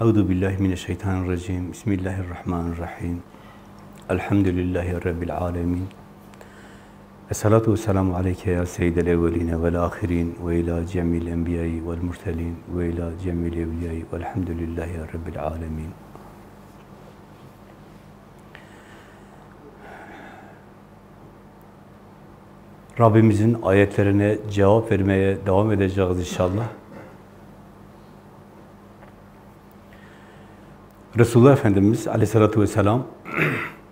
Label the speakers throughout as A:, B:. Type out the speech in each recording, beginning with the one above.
A: Euzu billahi mineşşeytanirracim. Bismillahirrahmanirrahim. Elhamdülillahi rabbil alamin. Esselatu vesselamu aleyke ya seyyidel evveline vel ahirin ve ila cemil enbiyayı vel murselin ve ila cemil evliyayı velhamdülillahi rabbil alemin. Rabbimizin ayetlerine cevap vermeye devam edeceğiz inşallah. Resulullah Efendimiz aleyhissalatü vesselam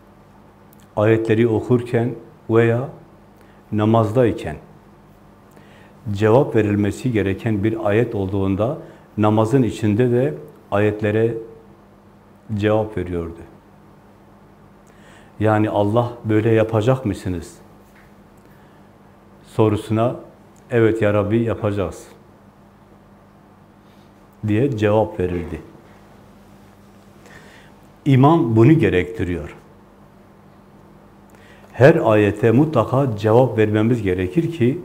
A: ayetleri okurken veya namazdayken cevap verilmesi gereken bir ayet olduğunda namazın içinde de ayetlere cevap veriyordu. Yani Allah böyle yapacak mısınız? sorusuna evet ya Rabbi yapacağız diye cevap verildi. İman bunu gerektiriyor. Her ayete mutlaka cevap vermemiz gerekir ki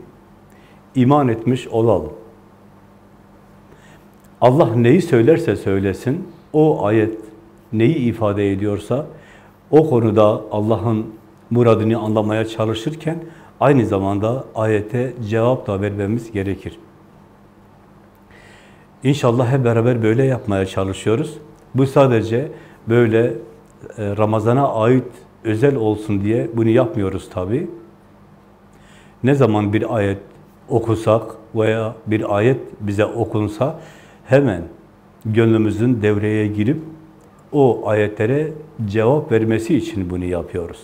A: iman etmiş olalım. Allah neyi söylerse söylesin, o ayet neyi ifade ediyorsa o konuda Allah'ın muradını anlamaya çalışırken aynı zamanda ayete cevap da vermemiz gerekir. İnşallah hep beraber böyle yapmaya çalışıyoruz. Bu sadece böyle Ramazan'a ait özel olsun diye bunu yapmıyoruz tabi. Ne zaman bir ayet okusak veya bir ayet bize okunsa hemen gönlümüzün devreye girip o ayetlere cevap vermesi için bunu yapıyoruz.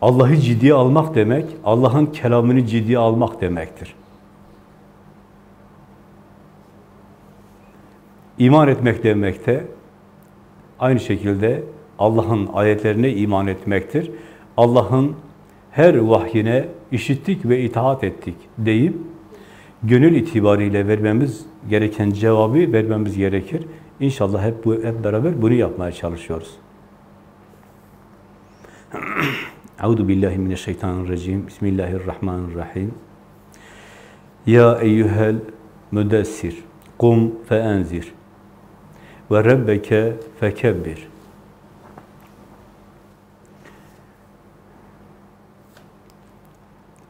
A: Allah'ı ciddiye almak demek, Allah'ın kelamını ciddiye almak demektir. İman etmek demek de aynı şekilde Allah'ın ayetlerine iman etmektir. Allah'ın her vahyine işittik ve itaat ettik deyip gönül itibariyle vermemiz gereken cevabı vermemiz gerekir. İnşallah hep bu hep beraber bunu yapmaya çalışıyoruz. Euzu billahi mineşşeytanirracim. Bismillahirrahmanirrahim. Ya eyyuhel müdessir kum fe enzir ve rabbeke fekebbir.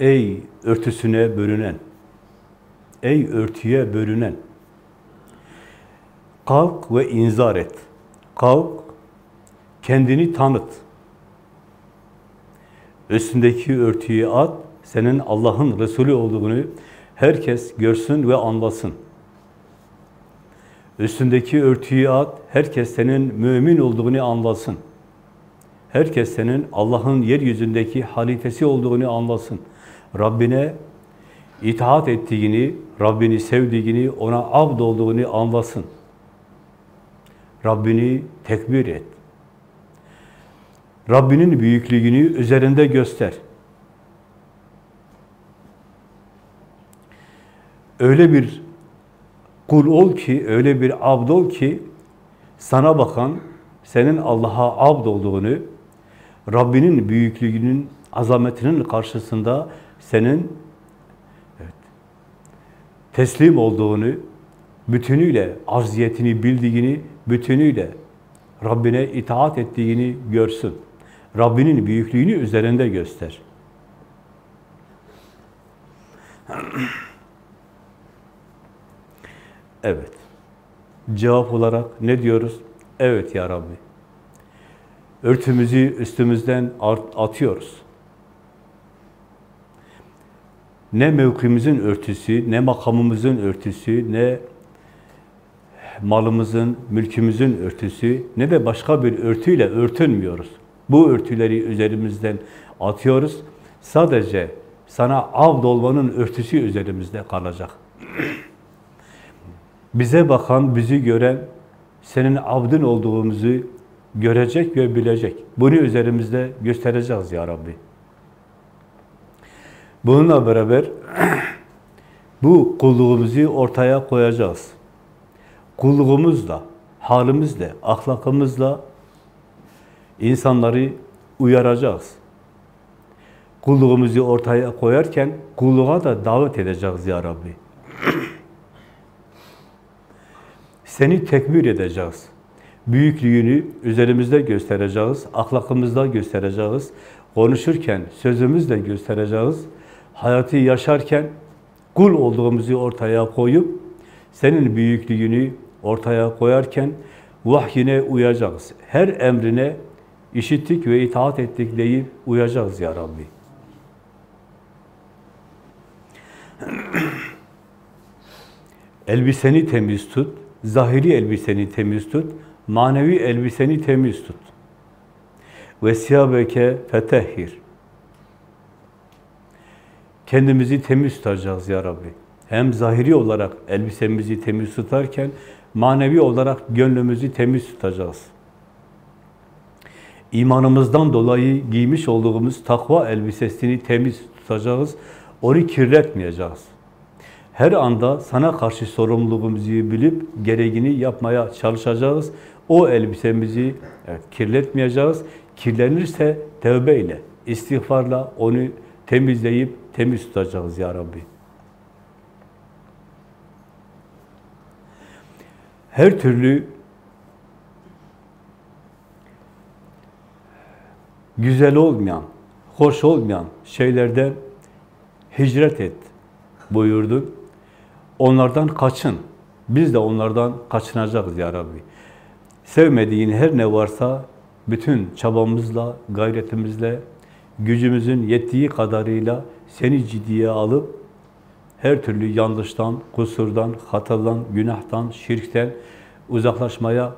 A: Ey örtüsüne bölünen, ey örtüye bölünen, kalk ve inzar et. Kalk, kendini tanıt. Üstündeki örtüyü at, senin Allah'ın Resulü olduğunu herkes görsün ve anlasın. Üstündeki örtüyü at, herkes senin mümin olduğunu anlasın. Herkes senin Allah'ın yeryüzündeki halifesi olduğunu anlasın. Rabbine itaat ettiğini, Rabbini sevdiğini, ona abd olduğunu anlasın. Rabbini tekbir et. Rabbinin büyüklüğünü üzerinde göster. Öyle bir kul ol ki, öyle bir abd ol ki, sana bakan, senin Allah'a abd olduğunu, Rabbinin büyüklüğünün, azametinin karşısında senin evet, teslim olduğunu, bütünüyle arziyetini bildiğini, bütünüyle Rabbine itaat ettiğini görsün. Rabbinin büyüklüğünü üzerinde göster. Evet. Cevap olarak ne diyoruz? Evet ya Rabbi. Örtümüzü üstümüzden atıyoruz. Ne mevkimizin örtüsü, ne makamımızın örtüsü, ne malımızın, mülkümüzün örtüsü, ne de başka bir örtüyle örtünmüyoruz. Bu örtüleri üzerimizden atıyoruz. Sadece sana avd olmanın örtüsü üzerimizde kalacak. Bize bakan, bizi gören, senin abdın olduğumuzu görecek ve bilecek. Bunu üzerimizde göstereceğiz ya Rabbi. Bununla beraber bu kulluğumuzu ortaya koyacağız. Kulluğumuzla, halimizle, ahlakımızla insanları uyaracağız. Kulluğumuzu ortaya koyarken kulluğa da davet edeceğiz ya Rabbi. Seni tekbir edeceğiz. Büyüklüğünü üzerimizde göstereceğiz, ahlakımızda göstereceğiz. Konuşurken sözümüzle göstereceğiz. Hayatı yaşarken kul olduğumuzu ortaya koyup senin büyüklüğünü ortaya koyarken vahyine uyacağız. Her emrine işittik ve itaat ettik deyip uyacağız ya Rabbi. Elbiseni temiz tut, zahiri elbiseni temiz tut, manevi elbiseni temiz tut. Ve siyabeke fetehhir. Kendimizi temiz tutacağız ya Rabbi. Hem zahiri olarak elbisemizi temiz tutarken, manevi olarak gönlümüzü temiz tutacağız. İmanımızdan dolayı giymiş olduğumuz takva elbisesini temiz tutacağız. Onu kirletmeyeceğiz. Her anda sana karşı sorumluluğumuzu bilip gereğini yapmaya çalışacağız. O elbisemizi evet, kirletmeyeceğiz. Kirlenirse tevbeyle, istiğfarla onu temizleyip temiz tutacağız ya Rabbi. Her türlü güzel olmayan, hoş olmayan şeylerden hicret et buyurdu. Onlardan kaçın. Biz de onlardan kaçınacağız ya Rabbi. Sevmediğin her ne varsa bütün çabamızla, gayretimizle, gücümüzün yettiği kadarıyla seni ciddiye alıp her türlü yanlıştan, kusurdan, hatadan, günahtan, şirkten uzaklaşmaya,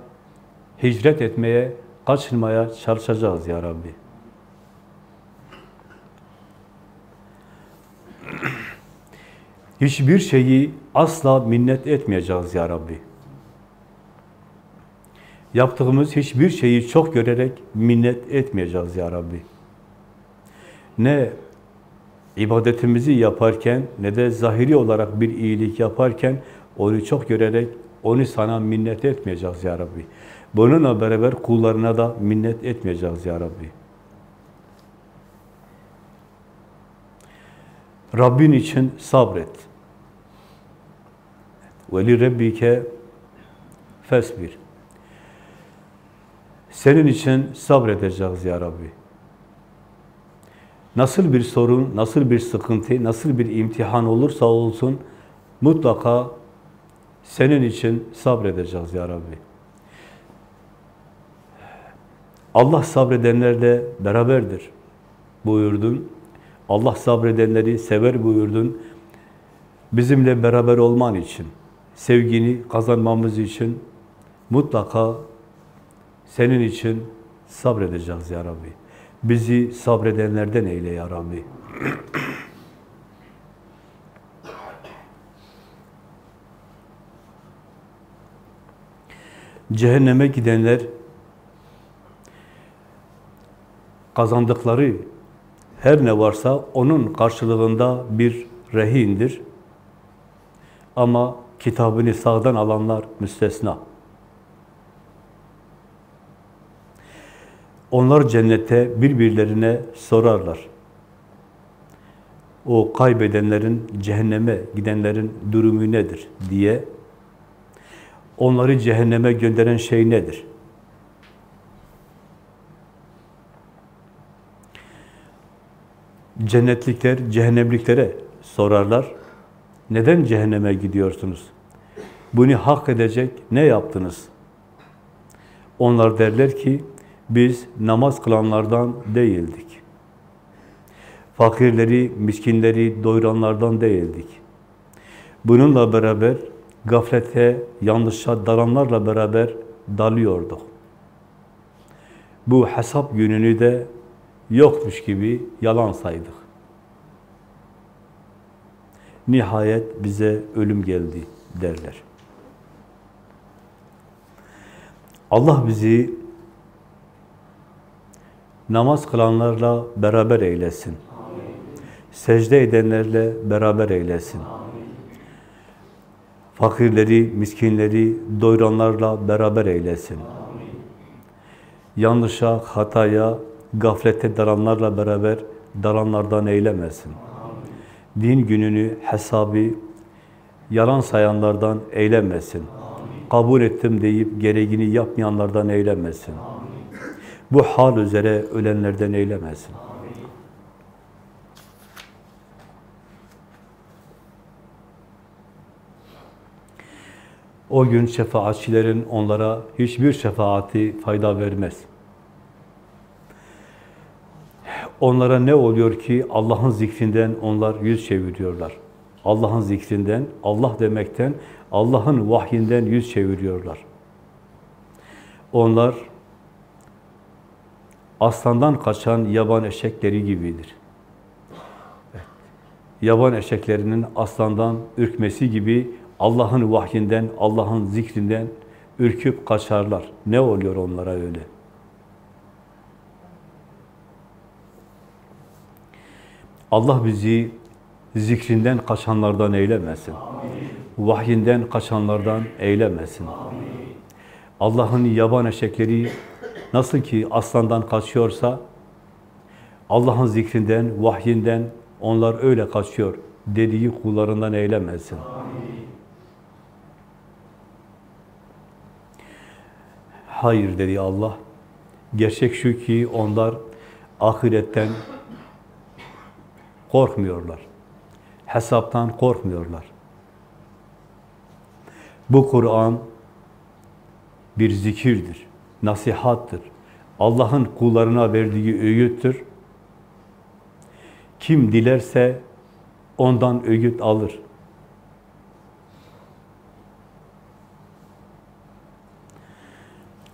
A: hicret etmeye, kaçınmaya çalışacağız ya Rabbi. Hiçbir şeyi asla minnet etmeyeceğiz ya Rabbi. Yaptığımız hiçbir şeyi çok görerek minnet etmeyeceğiz ya Rabbi. Ne ibadetimizi yaparken ne de zahiri olarak bir iyilik yaparken onu çok görerek onu sana minnet etmeyeceğiz ya Rabbi. Bununla beraber kullarına da minnet etmeyeceğiz ya Rabbi. Rabbin için sabret. Veli Rabbike fesbir. Senin için sabredeceğiz ya Rabbi. Nasıl bir sorun, nasıl bir sıkıntı, nasıl bir imtihan olursa olsun mutlaka senin için sabredeceğiz ya Rabbi. Allah sabredenlerle beraberdir buyurdun. Allah sabredenleri sever buyurdun. Bizimle beraber olman için, sevgini kazanmamız için mutlaka senin için sabredeceğiz ya Rabbi. Bizi sabredenlerden eyle ya Rabbi. Cehenneme gidenler kazandıkları her ne varsa onun karşılığında bir rehindir. Ama kitabını sağdan alanlar müstesna. Onlar cennette birbirlerine sorarlar. O kaybedenlerin, cehenneme gidenlerin durumu nedir diye. Onları cehenneme gönderen şey nedir? Cennetlikler cehennemliklere sorarlar. Neden cehenneme gidiyorsunuz? Bunu hak edecek ne yaptınız? Onlar derler ki, biz namaz kılanlardan değildik. Fakirleri, miskinleri doyuranlardan değildik. Bununla beraber gaflete, yanlışa dalanlarla beraber dalıyorduk. Bu hesap gününü de yokmuş gibi yalan saydık. Nihayet bize ölüm geldi derler. Allah bizi namaz kılanlarla beraber eylesin. Amin. Secde edenlerle beraber eylesin. Amin. Fakirleri, miskinleri doyuranlarla beraber eylesin. Amin. Yanlışa, hataya, gaflete dalanlarla beraber dalanlardan eylemesin. Din gününü, hesabı yalan sayanlardan eylemesin. kabul ettim deyip gereğini yapmayanlardan eylemesin. Bu hal üzere ölenlerden eylemesin. O gün şefaatçilerin onlara hiçbir şefaati fayda vermez. Onlara ne oluyor ki Allah'ın zikrinden onlar yüz çeviriyorlar. Allah'ın zikrinden, Allah demekten, Allah'ın vahyinden yüz çeviriyorlar. Onlar aslandan kaçan yaban eşekleri gibidir. Yaban eşeklerinin aslandan ürkmesi gibi Allah'ın vahyinden, Allah'ın zikrinden ürküp kaçarlar. Ne oluyor onlara öyle? Allah bizi zikrinden kaçanlardan eylemesin. Vahyinden kaçanlardan eylemesin. Allah'ın yaban eşekleri nasıl ki aslandan kaçıyorsa Allah'ın zikrinden, vahyinden onlar öyle kaçıyor dediği kullarından eylemesin. Hayır dedi Allah. Gerçek şu ki onlar ahiretten korkmuyorlar. Hesaptan korkmuyorlar. Bu Kur'an bir zikirdir, nasihattır. Allah'ın kullarına verdiği öğüttür. Kim dilerse ondan öğüt alır.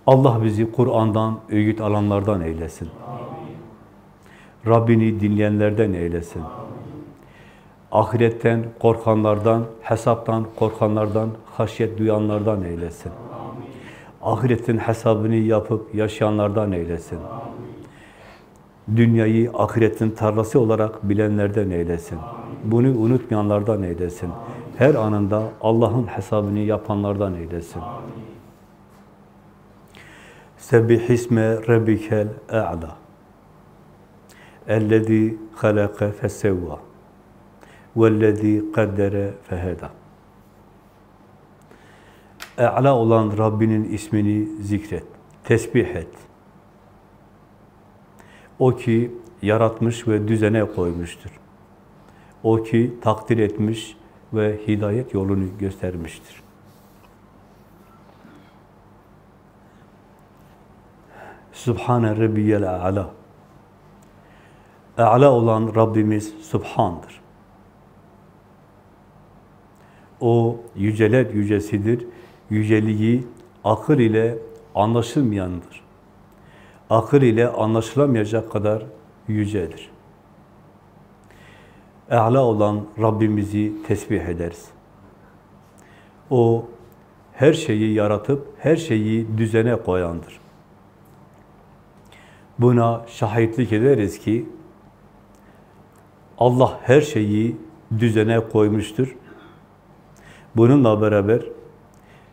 A: Allah bizi Kur'an'dan öğüt alanlardan eylesin. Amin. Rabbini dinleyenlerden eylesin. Ahiretten korkanlardan, hesaptan korkanlardan, haşyet duyanlardan eylesin. Ahiretin hesabını yapıp yaşayanlardan eylesin. Dünyayı ahiretin tarlası olarak bilenlerden eylesin. Bunu unutmayanlardan eylesin. Her anında Allah'ın hesabını yapanlardan eylesin. Sebbih isme rabbikel a'la. Ellezî halaka fesevva. Vellezî kaddere feheda. E'la olan Rabbinin ismini zikret, tesbih et. O ki yaratmış ve düzene koymuştur. O ki takdir etmiş ve hidayet yolunu göstermiştir. Subhane Rabbiyel A'la. A'la olan Rabbimiz Subhan'dır. O yüceler yücesidir. Yüceliği akıl ile anlaşılmayandır. Akıl ile anlaşılamayacak kadar yücedir. E'la olan Rabbimizi tesbih ederiz. O her şeyi yaratıp her şeyi düzene koyandır. Buna şahitlik ederiz ki Allah her şeyi düzene koymuştur. Bununla beraber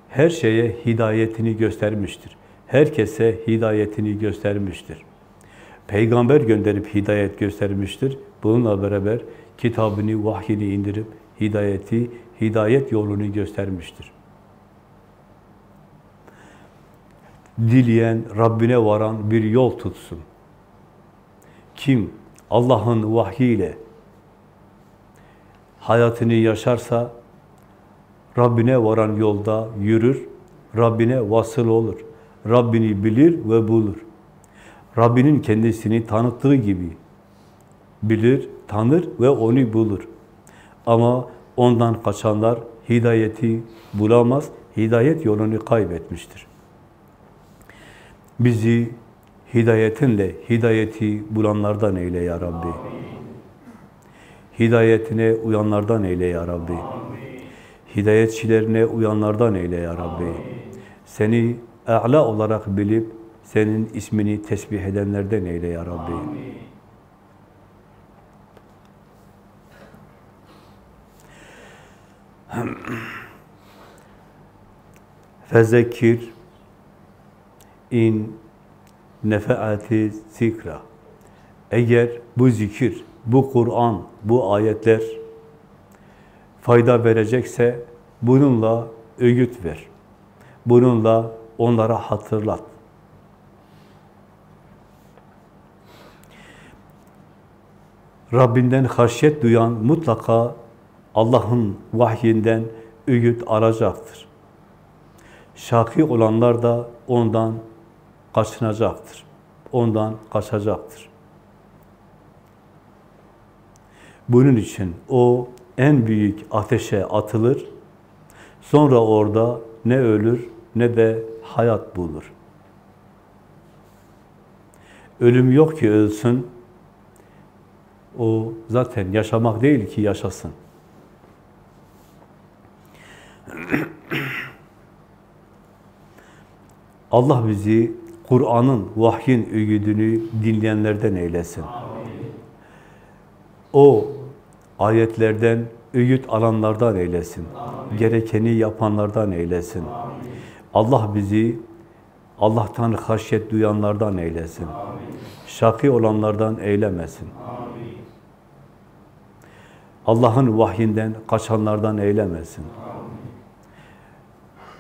A: her şeye hidayetini göstermiştir. Herkese hidayetini göstermiştir. Peygamber gönderip hidayet göstermiştir. Bununla beraber kitabını, vahyini indirip hidayeti, hidayet yolunu göstermiştir. dileyen, Rabbine varan bir yol tutsun. Kim Allah'ın vahyiyle hayatını yaşarsa Rabbine varan yolda yürür, Rabbine vasıl olur. Rabbini bilir ve bulur. Rabbinin kendisini tanıttığı gibi bilir, tanır ve onu bulur. Ama ondan kaçanlar hidayeti bulamaz, hidayet yolunu kaybetmiştir. Bizi hidayetinle hidayeti bulanlardan eyle ya Rabbi. Hidayetine uyanlardan eyle ya Rabbi. Hidayetçilerine uyanlardan eyle ya Rabbi. Seni a'la olarak bilip senin ismini tesbih edenlerden eyle ya Rabbi. Fezekir in nefeati zikra. Eğer bu zikir, bu Kur'an, bu ayetler fayda verecekse bununla öğüt ver. Bununla onlara hatırlat. Rabbinden haşyet duyan mutlaka Allah'ın vahyinden öğüt alacaktır. Şaki olanlar da ondan kaçınacaktır. Ondan kaçacaktır. Bunun için o en büyük ateşe atılır. Sonra orada ne ölür ne de hayat bulur. Ölüm yok ki ölsün. O zaten yaşamak değil ki yaşasın. Allah bizi Kur'an'ın, vahyin öğüdünü dinleyenlerden eylesin. O ayetlerden öğüt alanlardan eylesin. Gerekeni yapanlardan eylesin. Allah bizi Allah'tan haşyet duyanlardan eylesin. Şaki olanlardan eylemesin. Allah'ın vahyinden kaçanlardan eylemesin.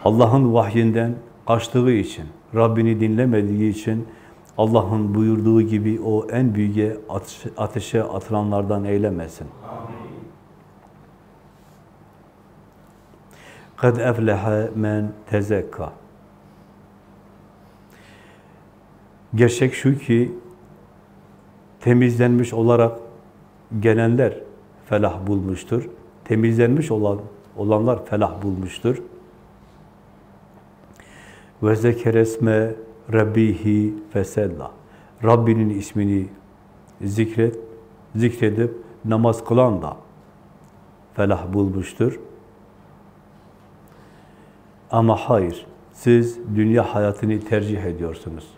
A: Allah'ın vahyinden kaçtığı için, Rabbini dinlemediği için Allah'ın buyurduğu gibi o en büyüğe ateşe atılanlardan eylemesin. قَدْ اَفْلَحَ مَنْ تَزَكَّى Gerçek şu ki temizlenmiş olarak gelenler felah bulmuştur. Temizlenmiş olan olanlar felah bulmuştur. Ve zekeresme Rabbihi fesella. Rabbinin ismini zikret, zikredip namaz kılan da felah bulmuştur. Ama hayır, siz dünya hayatını tercih ediyorsunuz.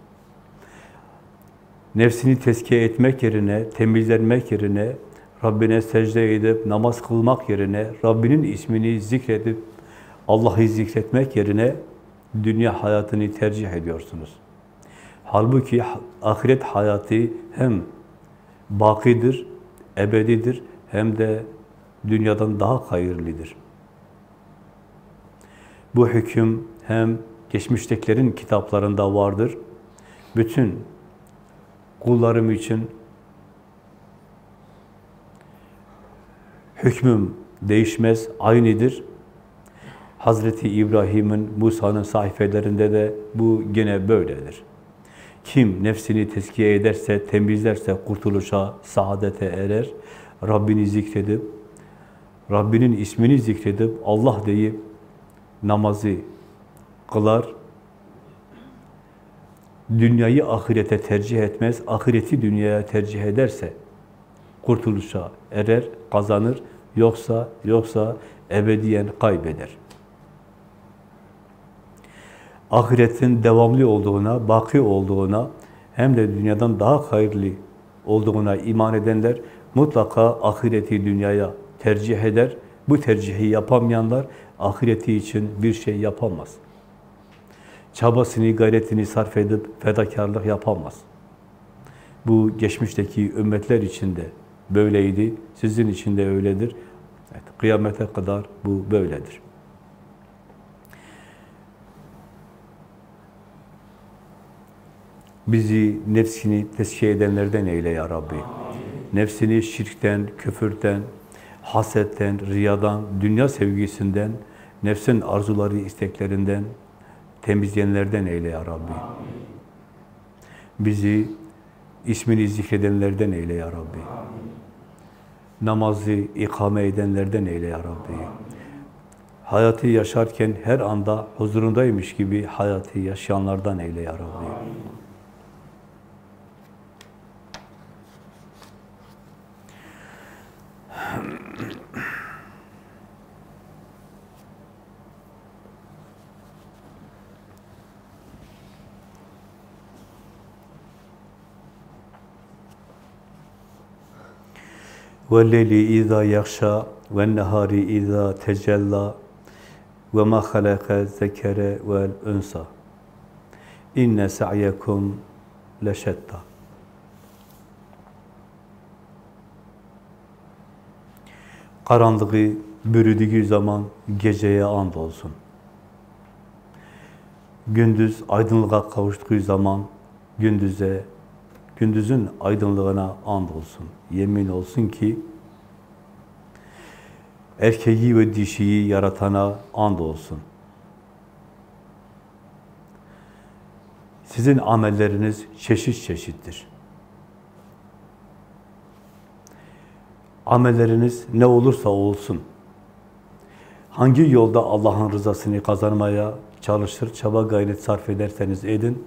A: Nefsini tezkiye etmek yerine, temizlenmek yerine, Rabbine secde edip namaz kılmak yerine, Rabbinin ismini zikredip Allah'ı zikretmek yerine dünya hayatını tercih ediyorsunuz. Halbuki ahiret hayatı hem bakidir, ebedidir, hem de dünyadan daha hayırlıdır. Bu hüküm hem geçmiştekilerin kitaplarında vardır. Bütün kullarım için hükmüm değişmez, aynıdır. Hazreti İbrahim'in, Musa'nın sayfelerinde de bu gene böyledir. Kim nefsini tezkiye ederse, temizlerse kurtuluşa, saadete erer. Rabbini zikredip, Rabbinin ismini zikredip, Allah deyip namazı kılar. Dünyayı ahirete tercih etmez, ahireti dünyaya tercih ederse kurtuluşa erer, kazanır. Yoksa, yoksa ebediyen kaybeder ahiretin devamlı olduğuna, baki olduğuna, hem de dünyadan daha hayırlı olduğuna iman edenler mutlaka ahireti dünyaya tercih eder. Bu tercihi yapamayanlar ahireti için bir şey yapamaz. Çabasını, gayretini sarf edip fedakarlık yapamaz. Bu geçmişteki ümmetler için de böyleydi, sizin için de öyledir. Evet, kıyamete kadar bu böyledir. Bizi nefsini tezkiye edenlerden eyle ya Rabbi. Nefsini şirkten, küfürden, hasetten, riyadan, dünya sevgisinden, nefsin arzuları, isteklerinden temizleyenlerden eyle ya Rabbi. Bizi ismini zikredenlerden eyle ya Rabbi. Namazı ikame edenlerden eyle ya Rabbi. Hayatı yaşarken her anda huzurundaymış gibi hayatı yaşayanlardan eyle ya Rabbi. وَاللَّيْلِ اِذَا يَخْشَى وَالنَّهَارِ اِذَا تَجَلَّى وَمَا خَلَقَ الذَّكَرَ وَالْاُنْسَى اِنَّ سَعْيَكُمْ لَشَتَّى Karanlığı bürüdüğü zaman geceye and olsun. Gündüz aydınlığa kavuştuğu zaman gündüze, gündüzün aydınlığına and olsun. Yemin olsun ki erkeği ve dişiyi yaratana and olsun. Sizin amelleriniz çeşit çeşittir. Amelleriniz ne olursa olsun, hangi yolda Allah'ın rızasını kazanmaya çalışır, çaba gayret sarf ederseniz edin,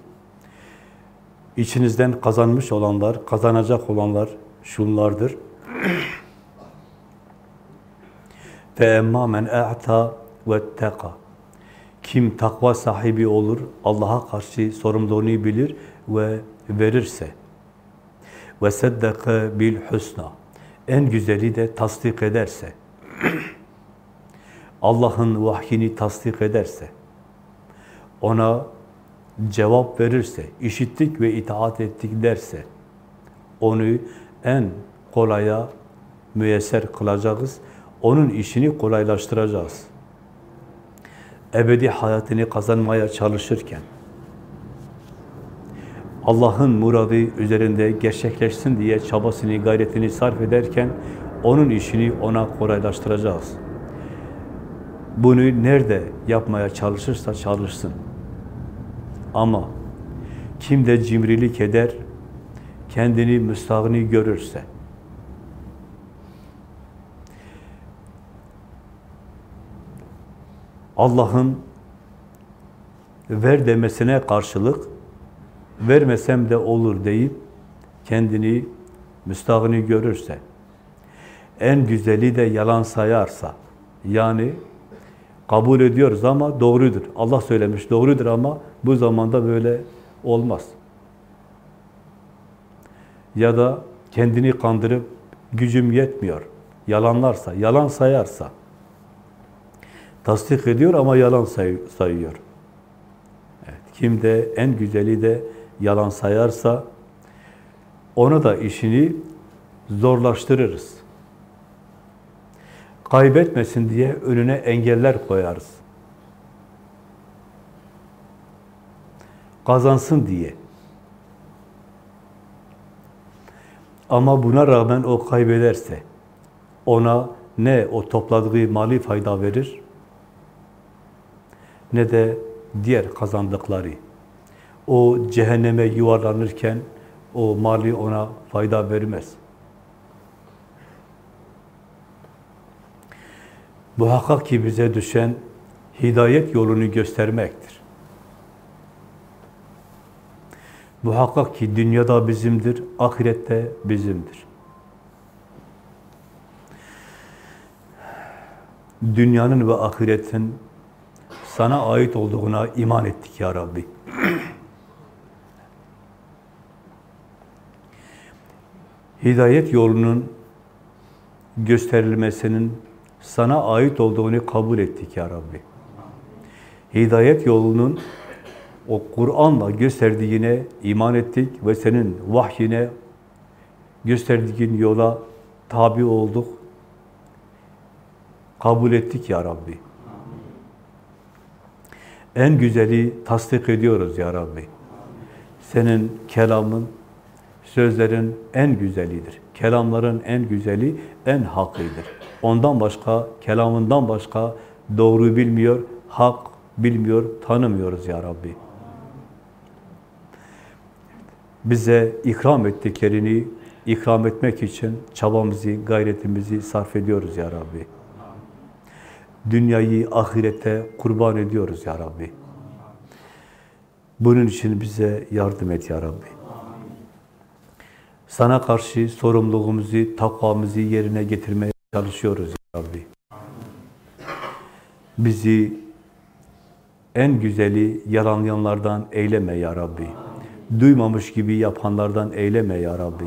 A: içinizden kazanmış olanlar, kazanacak olanlar şunlardır. فَاَمَّا مَنْ اَعْتَى وَاتَّقَى Kim takva sahibi olur, Allah'a karşı sorumluluğunu bilir ve verirse وَسَدَّقَ بِالْحُسْنَى En güzeli de tasdik ederse Allah'ın vahyini tasdik ederse ona cevap verirse, işittik ve itaat ettik derse, onu en kolaya müyesser kılacağız, onun işini kolaylaştıracağız. Ebedi hayatını kazanmaya çalışırken, Allah'ın muradı üzerinde gerçekleşsin diye çabasını, gayretini sarf ederken, onun işini ona kolaylaştıracağız. Bunu nerede yapmaya çalışırsa çalışsın. Ama kim de cimrilik eder, kendini müstahni görürse, Allah'ın ver demesine karşılık, vermesem de olur deyip kendini müstahni görürse, en güzeli de yalan sayarsa, yani kabul ediyoruz ama doğrudur. Allah söylemiş doğrudur ama bu zamanda böyle olmaz. Ya da kendini kandırıp gücüm yetmiyor. Yalanlarsa, yalan sayarsa. Tasdik ediyor ama yalan say sayıyor. Evet, kim de en güzeli de yalan sayarsa ona da işini zorlaştırırız. Kaybetmesin diye önüne engeller koyarız. Kazansın diye. Ama buna rağmen o kaybederse, ona ne o topladığı mali fayda verir, ne de diğer kazandıkları. O cehenneme yuvarlanırken o mali ona fayda vermez. Muhakkak ki bize düşen hidayet yolunu göstermektir. Muhakkak ki dünyada bizimdir, ahirette bizimdir. Dünyanın ve ahiretin sana ait olduğuna iman ettik ya Rabbi. Hidayet yolunun gösterilmesinin sana ait olduğunu kabul ettik ya Rabbi. Hidayet yolunun o Kur'an'la gösterdiğine iman ettik ve senin vahyine gösterdiğin yola tabi olduk. Kabul ettik ya Rabbi. En güzeli tasdik ediyoruz ya Rabbi. Senin kelamın, sözlerin en güzelidir. Kelamların en güzeli, en haklıdır. Ondan başka, kelamından başka doğru bilmiyor, hak bilmiyor, tanımıyoruz ya Rabbi. Bize ikram ettiklerini ikram etmek için çabamızı, gayretimizi sarf ediyoruz ya Rabbi. Dünyayı ahirete kurban ediyoruz ya Rabbi. Bunun için bize yardım et ya Rabbi. Sana karşı sorumluluğumuzu, takvamızı yerine getirmeye çalışıyoruz ya Rabbi. Bizi en güzeli yalanlayanlardan eyleme ya Rabbi. Duymamış gibi yapanlardan eyleme ya Rabbi.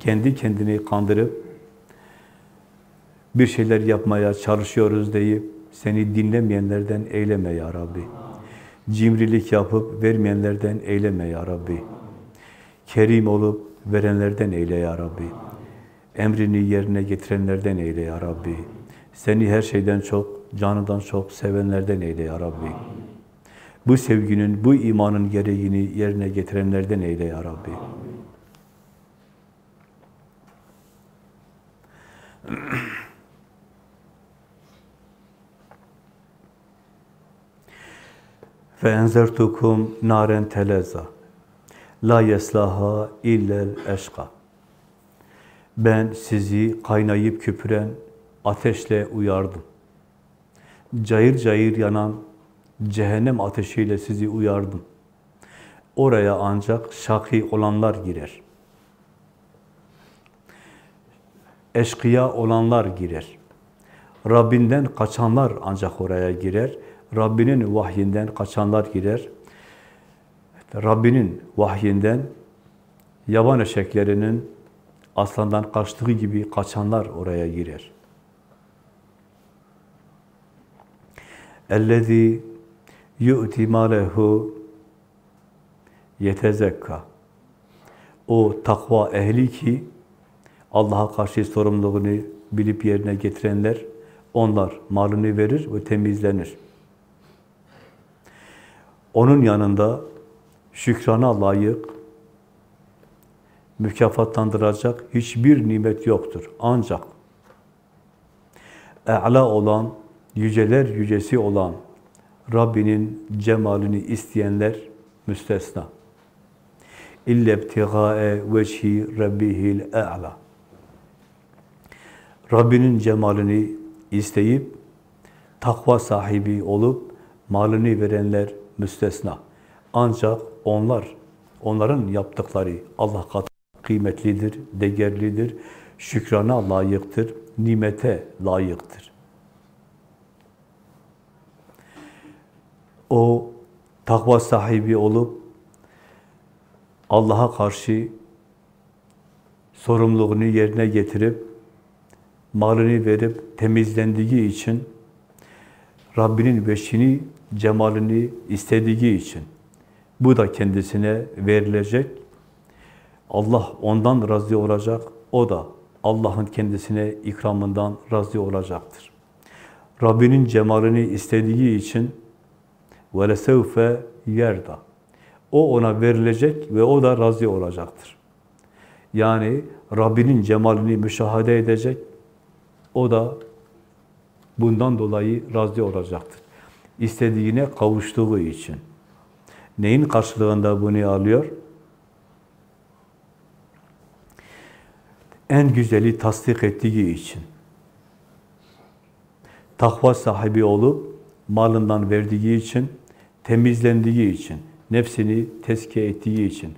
A: Kendi kendini kandırıp bir şeyler yapmaya çalışıyoruz deyip seni dinlemeyenlerden eyleme ya Rabbi. Cimrilik yapıp vermeyenlerden eyleme ya Rabbi. Kerim olup verenlerden eyle ya Rabbi. Emrini yerine getirenlerden eyle ya Rabbi. Seni her şeyden çok, canından çok sevenlerden eyle ya Rabbi. Bu sevginin, bu imanın gereğini yerine getirenlerden eyle ya Rabbi. Ve enzertukum naren teleza la yeslaha illel. Ben sizi kaynayıp köpüren ateşle uyardım. Cayır cayır yanan cehennem ateşiyle sizi uyardım. Oraya ancak şaki olanlar girer. Eşkıya olanlar girer. Rabbinden kaçanlar ancak oraya girer. Rabbinin vahyinden kaçanlar girer. Rabbinin vahyinden yaban eşeklerinin aslandan kaçtığı gibi kaçanlar oraya girer. اَلَّذ۪ي yu'ti malehu yetezekka. O takva ehli ki Allah'a karşı sorumluluğunu bilip yerine getirenler onlar malını verir ve temizlenir. Onun yanında şükrana layık, mükafatlandıracak hiçbir nimet yoktur. Ancak e'la olan, yüceler yücesi olan Rabbinin cemalini isteyenler müstesna. İlle ibtigâe veçhi rabbihil e'la. Rabbinin cemalini isteyip takva sahibi olup malını verenler müstesna. Ancak onlar, onların yaptıkları Allah katında kıymetlidir, değerlidir, şükrana layıktır, nimete layıktır. O takva sahibi olup Allah'a karşı sorumluluğunu yerine getirip malını verip temizlendiği için Rabbinin veşini, cemalini istediği için bu da kendisine verilecek. Allah ondan razı olacak. O da Allah'ın kendisine ikramından razı olacaktır. Rabbinin cemalini istediği için وَلَسَوْفَ yerda. O ona verilecek ve o da razı olacaktır. Yani Rabbinin cemalini müşahede edecek, o da bundan dolayı razı olacaktır. İstediğine kavuştuğu için. Neyin karşılığında bunu alıyor? En güzeli tasdik ettiği için. Takva sahibi olup malından verdiği için, temizlendiği için, nefsini tezkiye ettiği için,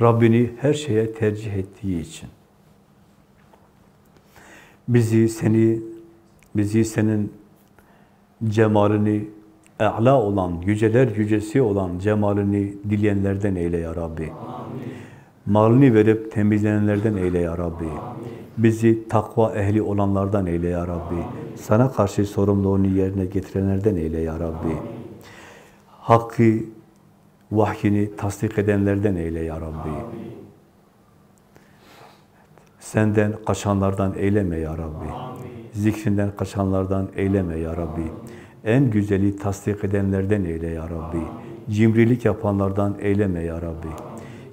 A: Rabbini her şeye tercih ettiği için. Bizi, seni, bizi senin cemalini, e'la olan, yüceler yücesi olan cemalini dileyenlerden eyle ya Rabbi. Amin. Malını verip temizlenenlerden eyle ya Rabbi. Amin. Bizi takva ehli olanlardan eyle ya Rabbi. Sana karşı sorumluluğunu yerine getirenlerden eyle ya Rabbi. Hakkı, vahyini tasdik edenlerden eyle ya Rabbi. Senden kaçanlardan eyleme ya Rabbi. Zikrinden kaçanlardan eyleme ya Rabbi. En güzeli tasdik edenlerden eyle ya Rabbi. Cimrilik yapanlardan eyleme ya Rabbi.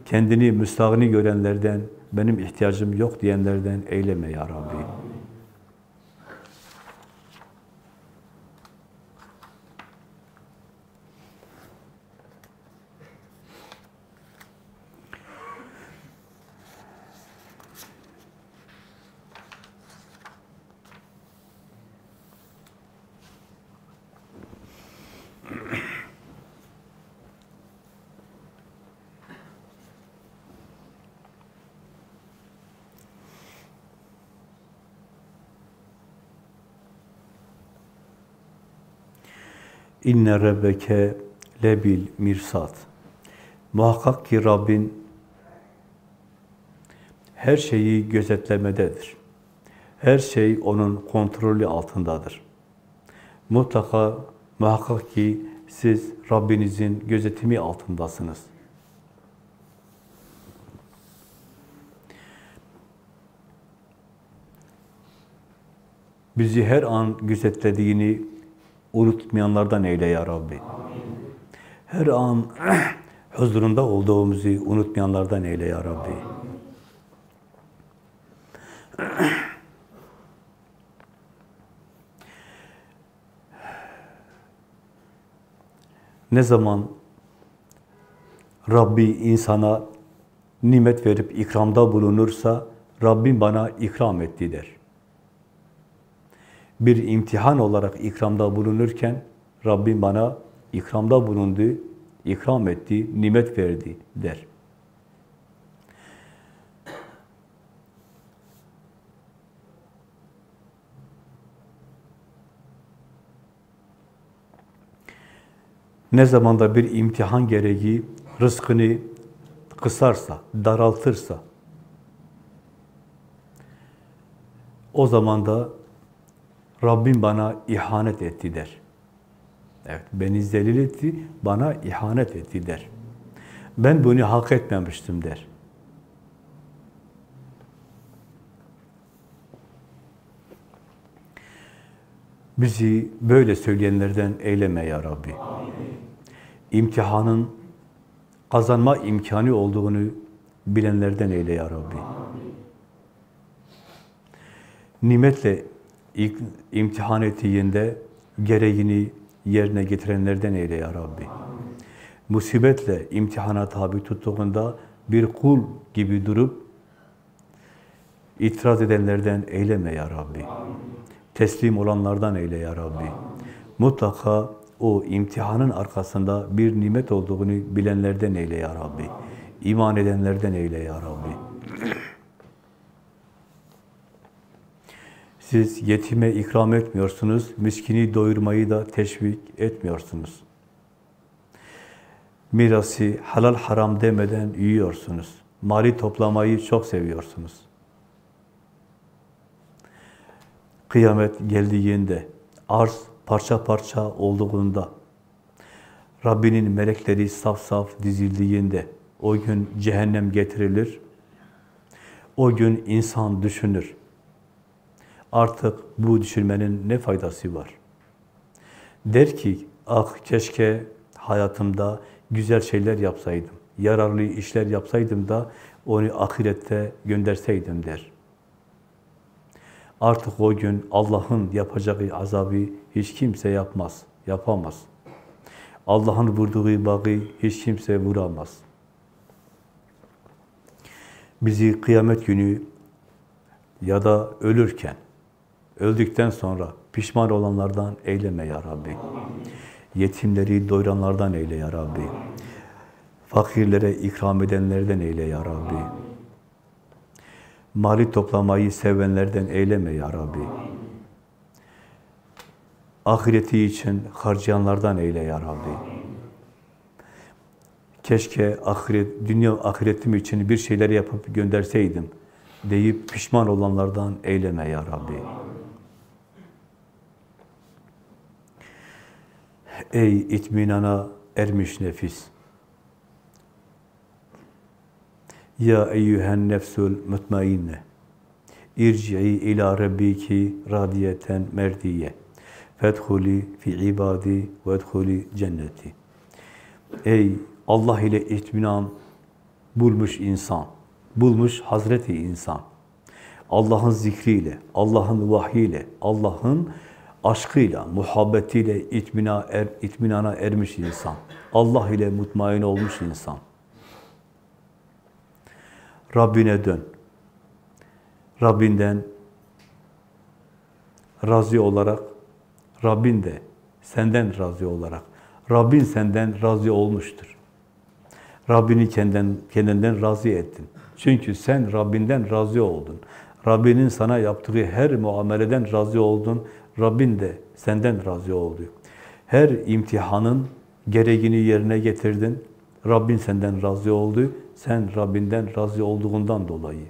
A: Kendini müstahni görenlerden, benim ihtiyacım yok diyenlerden eyleme ya Rabbi. İnne rabbeke lebil mirsat. Muhakkak ki Rabbin her şeyi gözetlemededir. Her şey onun kontrolü altındadır. Mutlaka muhakkak ki siz Rabbinizin gözetimi altındasınız. Bizi her an gözetlediğini unutmayanlardan eyle ya Rabbi. her an huzurunda olduğumuzu unutmayanlardan eyle ya Rabbi. Ne zaman Rabbi insana nimet verip ikramda bulunursa Rabbim bana ikram etti der. Bir imtihan olarak ikramda bulunurken Rabbim bana ikramda bulundu, ikram etti, nimet verdi der. Ne zaman da bir imtihan gereği rızkını kısarsa, daraltırsa, o zaman da Rabbim bana ihanet etti der. Evet, beni zelil etti, bana ihanet etti der. Ben bunu hak etmemiştim der. Bizi böyle söyleyenlerden eyleme ya Rabbi. İmtihanın kazanma imkanı olduğunu bilenlerden eyle ya Rabbi. Nimetle imtihan ettiğinde gereğini yerine getirenlerden eyle ya Rabbi. Musibetle imtihana tabi tuttuğunda bir kul gibi durup itiraz edenlerden eyleme ya Rabbi. Teslim olanlardan eyle ya Rabbi. Mutlaka o imtihanın arkasında bir nimet olduğunu bilenlerden eyle ya Rabbi. İman edenlerden eyle ya Rabbi. Siz yetime ikram etmiyorsunuz, miskini doyurmayı da teşvik etmiyorsunuz. Mirası halal haram demeden yiyorsunuz. Mali toplamayı çok seviyorsunuz. Kıyamet geldiğinde, arz parça parça olduğunda, Rabbinin melekleri saf saf dizildiğinde, o gün cehennem getirilir, o gün insan düşünür. Artık bu düşünmenin ne faydası var? Der ki, ah keşke hayatımda güzel şeyler yapsaydım, yararlı işler yapsaydım da onu ahirette gönderseydim der. Artık o gün Allah'ın yapacağı azabı hiç kimse yapmaz, yapamaz. Allah'ın vurduğu bağı hiç kimse vuramaz. Bizi kıyamet günü ya da ölürken, öldükten sonra pişman olanlardan eyleme ya Rabbi. Yetimleri doyuranlardan eyle ya Rabbi. Fakirlere ikram edenlerden eyle ya Rabbi. Mali toplamayı sevenlerden eyleme ya Rabbi. Ahireti için harcayanlardan eyle ya Rabbi. Keşke ahiret, dünya ahiretim için bir şeyler yapıp gönderseydim deyip pişman olanlardan eyleme ya Rabbi. Ey itminana ermiş nefis! Ya eyyühen nefsul mutmainne. İrci'i ila rabbiki radiyeten merdiye. Fedhuli fi ibadi ve edhuli cenneti. Ey Allah ile itminan bulmuş insan, bulmuş Hazreti insan, Allah'ın zikriyle, Allah'ın vahyiyle, Allah'ın aşkıyla, muhabbetiyle itmina er, itminana ermiş insan, Allah ile mutmain olmuş insan. Rabbine dön. Rabbinden razı olarak, Rabbin de senden razı olarak, Rabbin senden razı olmuştur. Rabbini kendinden, kendinden razı ettin. Çünkü sen Rabbinden razı oldun. Rabbinin sana yaptığı her muameleden razı oldun. Rabbin de senden razı oldu. Her imtihanın gereğini yerine getirdin. Rabbin senden razı oldu. Sen Rabbinden razı olduğundan dolayı.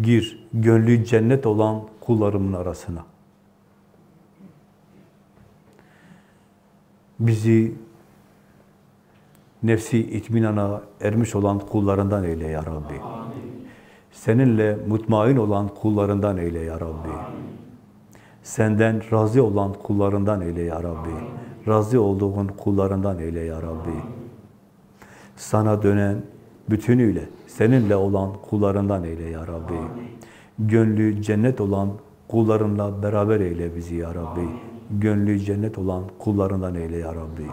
A: Gir, gönlü cennet olan kullarımın arasına. Bizi nefsi itminana ermiş olan kullarından eyle ya Rabbi. Seninle mutmain olan kullarından eyle ya Rabbi. Senden razı olan kullarından eyle ya Rabbi. razı olduğun kullarından eyle ya Rabbi. Sana dönen bütünüyle, seninle olan kullarından eyle ya Rabbi. Gönlü cennet olan kullarınla beraber eyle bizi ya Rabbi. Gönlü cennet olan kullarından eyle ya Rabbi.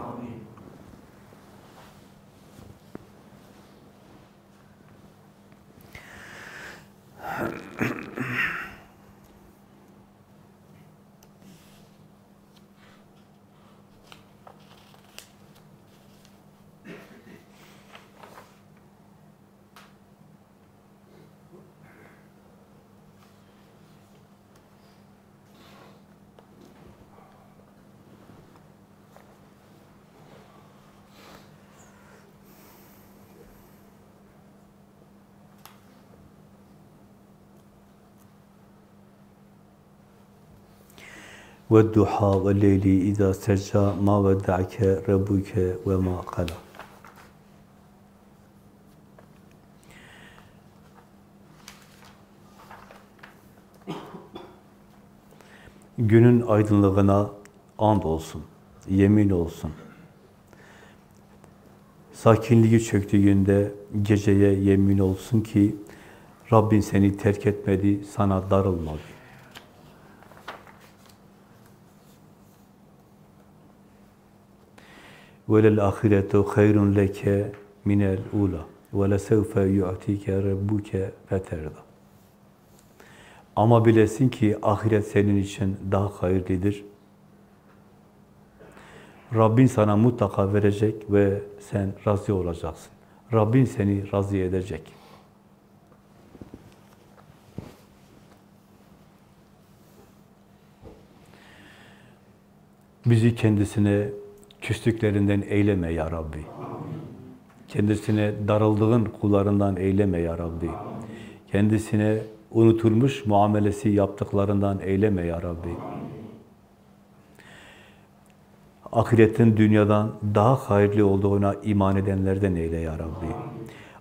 A: ve duha ve leyli izâ secca ma vedda'ke rabbuke ve ma kala. Günün aydınlığına and olsun, yemin olsun. Sakinliği çöktüğünde geceye yemin olsun ki Rabbin seni terk etmedi, sana darılmadı. velel ahiretu hayrun leke minel ula ve lesevfe yu'tike rabbuke feterda. Ama bilesin ki ahiret senin için daha hayırlıdır. Rabbin sana mutlaka verecek ve sen razı olacaksın. Rabbin seni razı edecek. Bizi kendisine küslüklerinden eyleme ya Rabbi. Kendisine darıldığın kullarından eyleme ya Rabbi. Kendisine unutulmuş muamelesi yaptıklarından eyleme ya Rabbi. Ahiretin dünyadan daha hayırlı olduğuna iman edenlerden eyle ya Rabbi.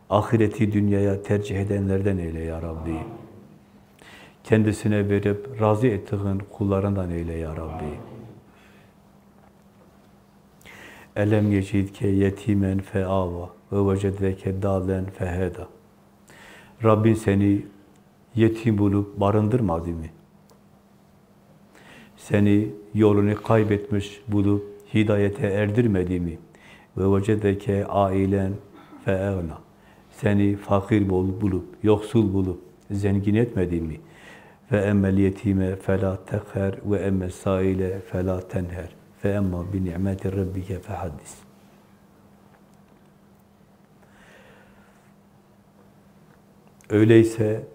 A: Ahireti dünyaya tercih edenlerden eyle ya Rabbi. Kendisine verip razı ettiğin kullarından eyle ya Rabbi. Elem yecidke yetimen feava ve vecedeke dalen feheda. Rabbin seni yetim bulup barındırmadı mı? Seni yolunu kaybetmiş bulup hidayete erdirmedi mi? Ve vecedeke ailen fe'egna. Seni fakir bulup, yoksul bulup zengin etmedi mi? Ve emmel yetime fela tekher ve emmel saile fela tenher. Bi ni'meti rabbike fehaddis. Öyleyse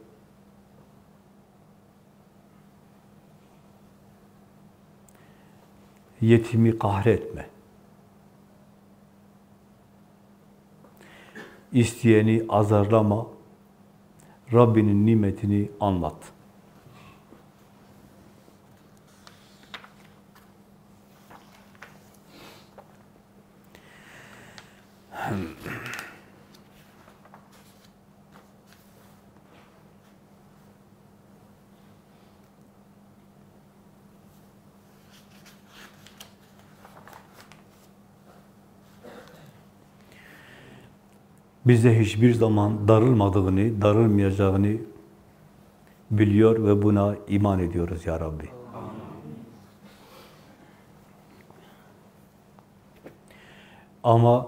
A: yetimi kahretme. İsteyeni azarlama. Rabbinin nimetini anlat. Bize hiçbir zaman darılmadığını, darılmayacağını biliyor ve buna iman ediyoruz ya Rabbi. Ama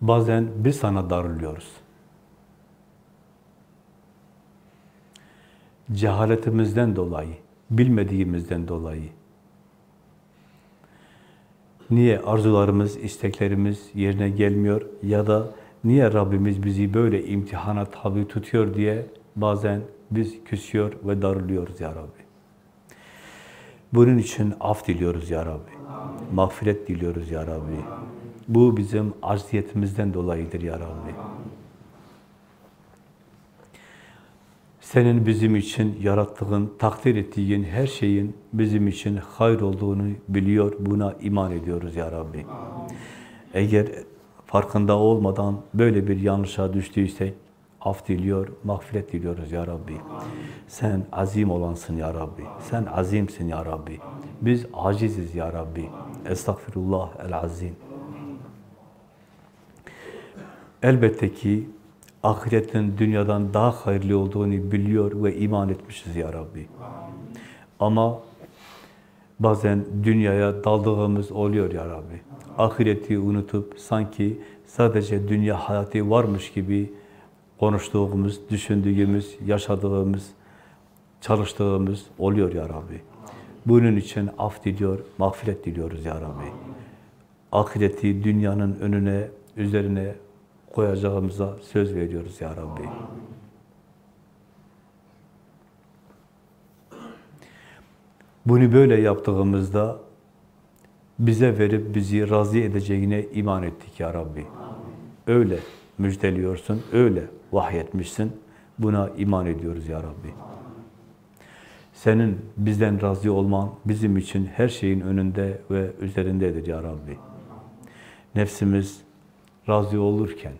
A: bazen biz sana darılıyoruz. Cehaletimizden dolayı, bilmediğimizden dolayı. Niye arzularımız, isteklerimiz yerine gelmiyor ya da niye Rabbimiz bizi böyle imtihana tabi tutuyor diye bazen biz küsüyor ve darılıyoruz ya Rabbi. Bunun için af diliyoruz ya Rabbi. Mağfiret diliyoruz ya Rabbi. Bu bizim acziyetimizden dolayıdır ya Rabbi. Senin bizim için yarattığın, takdir ettiğin her şeyin bizim için hayır olduğunu biliyor, buna iman ediyoruz ya Rabbi. Eğer farkında olmadan böyle bir yanlışa düştüysek, af diliyor, mağfiret diliyoruz ya Rabbi. Sen azim olansın ya Rabbi. Sen azimsin ya Rabbi. Biz aciziz ya Rabbi. Estağfirullah el-azim. Elbette ki ahiretin dünyadan daha hayırlı olduğunu biliyor ve iman etmişiz ya Rabbi. Ama bazen dünyaya daldığımız oluyor ya Rabbi. Ahireti unutup sanki sadece dünya hayatı varmış gibi konuştuğumuz, düşündüğümüz, yaşadığımız, çalıştığımız oluyor ya Rabbi. Bunun için af diliyor, mağfiret diliyoruz ya Rabbi. Ahireti dünyanın önüne, üzerine koyacağımıza söz veriyoruz ya Rabbi. Bunu böyle yaptığımızda bize verip bizi razı edeceğine iman ettik ya Rabbi. Öyle müjdeliyorsun, öyle vahyetmişsin. Buna iman ediyoruz ya Rabbi. Senin bizden razı olman bizim için her şeyin önünde ve üzerindedir ya Rabbi. Nefsimiz razı olurken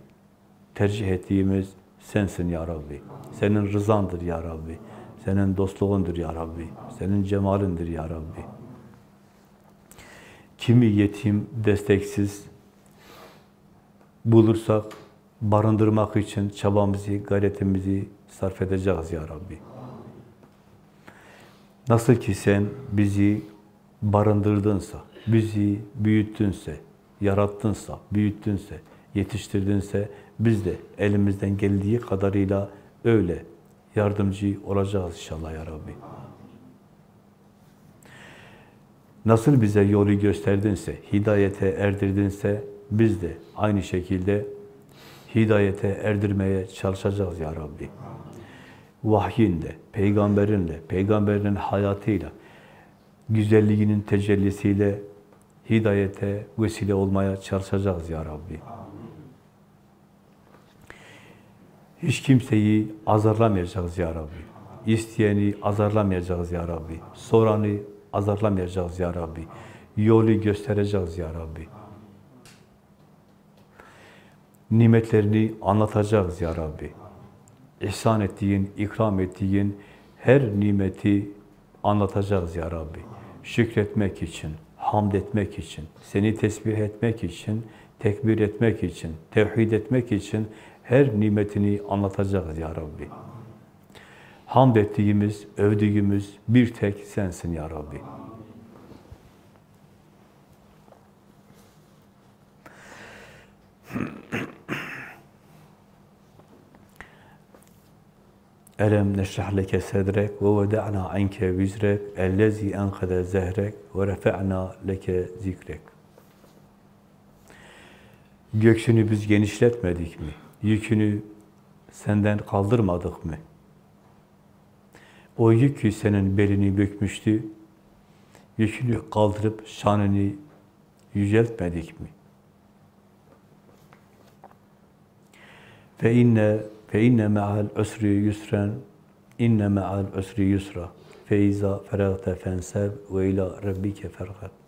A: tercih ettiğimiz sensin ya Rabbi. Senin rızandır ya Rabbi. Senin dostluğundur ya Rabbi. Senin cemalindir ya Rabbi. Kimi yetim, desteksiz bulursak barındırmak için çabamızı, gayretimizi sarf edeceğiz ya Rabbi. Nasıl ki sen bizi barındırdınsa, bizi büyüttünse, yarattınsa, büyüttünse, yetiştirdinse biz de elimizden geldiği kadarıyla öyle yardımcı olacağız inşallah ya Rabbi. Nasıl bize yolu gösterdinse, hidayete erdirdinse biz de aynı şekilde hidayete erdirmeye çalışacağız ya Rabbi. Vahyinle, peygamberinle, peygamberinin hayatıyla, güzelliğinin tecellisiyle hidayete vesile olmaya çalışacağız ya Rabbi. Hiç kimseyi azarlamayacağız ya Rabbi. İsteyeni azarlamayacağız ya Rabbi. Soranı azarlamayacağız ya Rabbi. Yolu göstereceğiz ya Rabbi. Nimetlerini anlatacağız ya Rabbi. İhsan ettiğin, ikram ettiğin her nimeti anlatacağız ya Rabbi. Şükretmek için, hamd etmek için, seni tesbih etmek için, tekbir etmek için, tevhid etmek için her nimetini anlatacağız ya Rabbi. Hamd ettiğimiz, övdüğümüz bir tek sensin ya Rabbi. Elem neşrah leke sedrek ve veda'na anke vizrek ellezi enkede zehrek ve refe'na leke zikrek. Göksünü biz genişletmedik mi? Yükünü senden kaldırmadık mı? O yük ki senin belini bükmüştü, yükünü kaldırıp şanını yüceltmedik mi? Fe inne fe inne ma'al usri yusran inne ma'al usri yusra fe iza feragte fenseb ve ila rabbike fergab.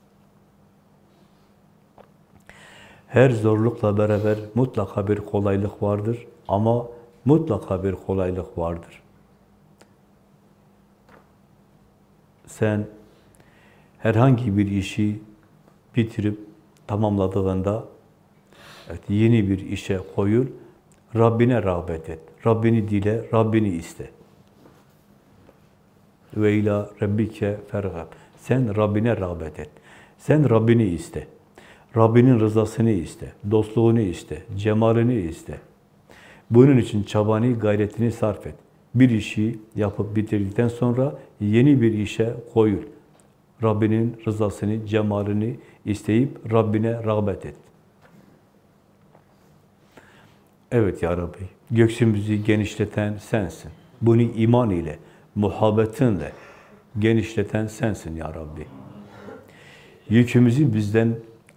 A: Her zorlukla beraber mutlaka bir kolaylık vardır ama mutlaka bir kolaylık vardır. Sen herhangi bir işi bitirip tamamladığında evet, yeni bir işe koyul, Rabbine rağbet et. Rabbini dile, Rabbini iste. Ve ila rabbike fergab. Sen Rabbine rağbet et. Sen Rabbini iste. Rabbinin rızasını iste, dostluğunu iste, cemalini iste. Bunun için çabanı, gayretini sarf et. Bir işi yapıp bitirdikten sonra yeni bir işe koyul. Rabbinin rızasını, cemalini isteyip Rabbine rağbet et. Evet ya Rabbi, göksümüzü genişleten sensin. Bunu iman ile, muhabbetinle genişleten sensin ya Rabbi. Yükümüzü bizden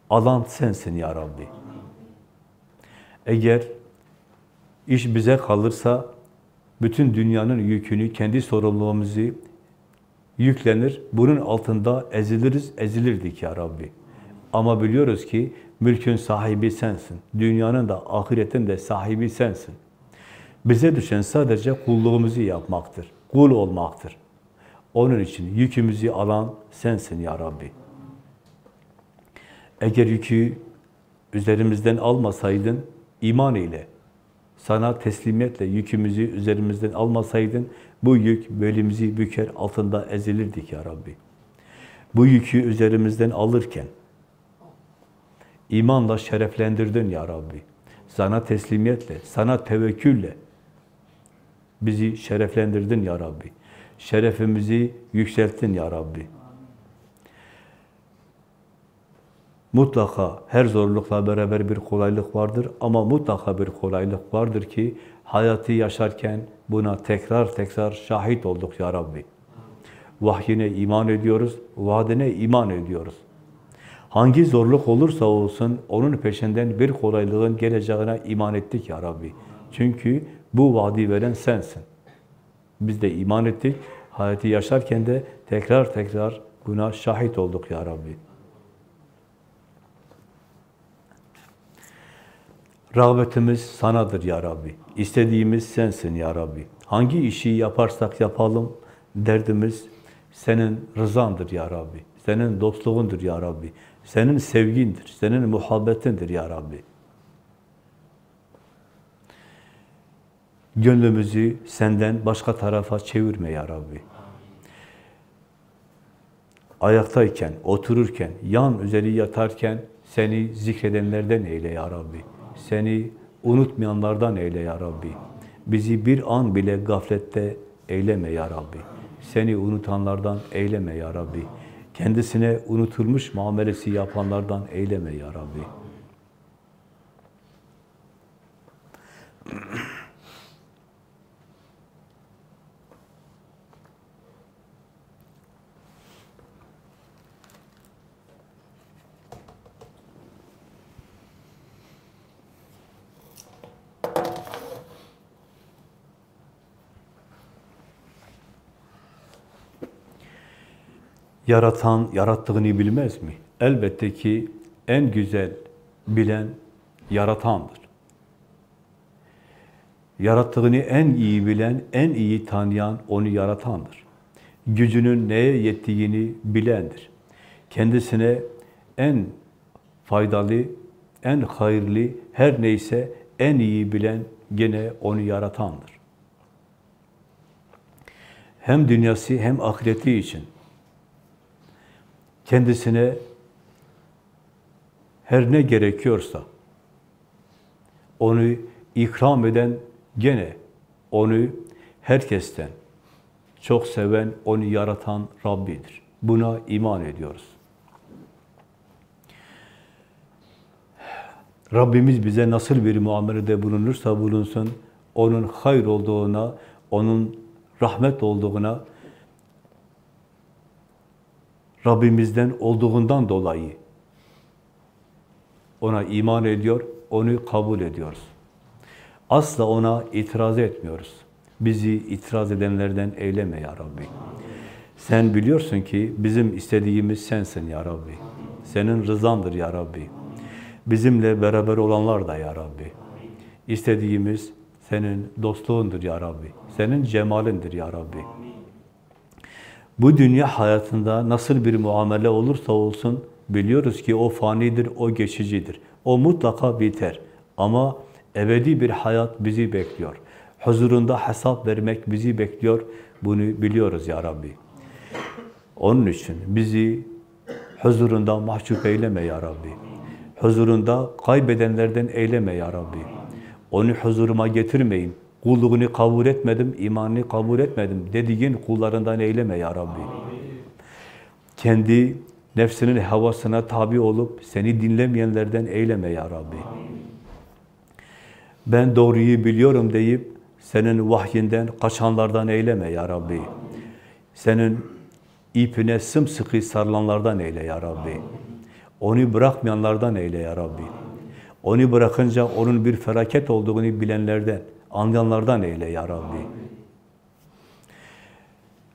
A: alan sensin ya Rabbi. Eğer iş bize kalırsa, bütün dünyanın yükünü, kendi sorumluluğumuzu yüklenir, bunun altında eziliriz, ezilirdik ya Rabbi. Ama biliyoruz ki mülkün sahibi sensin. Dünyanın da ahiretin de sahibi sensin. Bize düşen sadece kulluğumuzu yapmaktır. Kul olmaktır. Onun için yükümüzü alan sensin ya Rabbi. Eğer yükü üzerimizden almasaydın, iman ile, sana teslimiyetle yükümüzü üzerimizden almasaydın, bu yük belimizi büker, altında ezilirdik ya Rabbi. Bu yükü üzerimizden alırken, imanla şereflendirdin ya Rabbi. Sana teslimiyetle, sana tevekkülle bizi şereflendirdin ya Rabbi. Şerefimizi yükselttin ya Rabbi. Mutlaka her zorlukla beraber bir kolaylık vardır ama mutlaka bir kolaylık vardır ki hayatı yaşarken buna tekrar tekrar şahit olduk ya Rabbi. Vahyine iman ediyoruz, vaadine iman ediyoruz. Hangi zorluk olursa olsun onun peşinden bir kolaylığın geleceğine iman ettik ya Rabbi. Çünkü bu vaadi veren sensin. Biz de iman ettik. Hayatı yaşarken de tekrar tekrar buna şahit olduk ya Rabbi. Rağbetimiz sanadır ya Rabbi. İstediğimiz sensin ya Rabbi. Hangi işi yaparsak yapalım, derdimiz senin rızandır ya Rabbi. Senin dostluğundur ya Rabbi. Senin sevgindir, senin muhabbetindir ya Rabbi. Gönlümüzü senden başka tarafa çevirme ya Rabbi. Ayaktayken, otururken, yan üzeri yatarken seni zikredenlerden eyle ya Rabbi. Seni unutmayanlardan eyle ya Rabbi. Bizi bir an bile gaflette eyleme ya Rabbi. Seni unutanlardan eyleme ya Rabbi. Kendisine unutulmuş muamelesi yapanlardan eyleme ya Rabbi. Yaratan, yarattığını bilmez mi? Elbette ki en güzel bilen yaratandır. Yarattığını en iyi bilen, en iyi tanıyan onu yaratandır. Gücünün neye yettiğini bilendir. Kendisine en faydalı, en hayırlı, her neyse en iyi bilen gene onu yaratandır. Hem dünyası hem ahireti için kendisine her ne gerekiyorsa onu ikram eden gene onu herkesten çok seven, onu yaratan Rabbidir. Buna iman ediyoruz. Rabbimiz bize nasıl bir muamelede bulunursa bulunsun, onun hayır olduğuna, onun rahmet olduğuna, Rabbimizden olduğundan dolayı ona iman ediyor, onu kabul ediyoruz. Asla ona itiraz etmiyoruz. Bizi itiraz edenlerden eyleme ya Rabbi. Sen biliyorsun ki bizim istediğimiz sensin ya Rabbi. Senin rızandır ya Rabbi. Bizimle beraber olanlar da ya Rabbi. İstediğimiz senin dostluğundur ya Rabbi. Senin cemalindir ya Rabbi. Bu dünya hayatında nasıl bir muamele olursa olsun biliyoruz ki o fanidir, o geçicidir. O mutlaka biter. Ama ebedi bir hayat bizi bekliyor. Huzurunda hesap vermek bizi bekliyor. Bunu biliyoruz ya Rabbi. Onun için bizi huzurunda mahcup eyleme ya Rabbi. Huzurunda kaybedenlerden eyleme ya Rabbi. Onu huzuruma getirmeyin. Kulluğunu kabul etmedim, imanını kabul etmedim dediğin kullarından eyleme ya Rabbi. Kendi nefsinin havasına tabi olup seni dinlemeyenlerden eyleme ya Rabbi. Ben doğruyu biliyorum deyip senin vahyinden kaçanlardan eyleme ya Rabbi. Senin ipine sımsıkı sarılanlardan eyle ya Rabbi. Onu bırakmayanlardan eyle ya Rabbi. Onu bırakınca onun bir felaket olduğunu bilenlerden, anlayanlardan eyle ya Rabbi.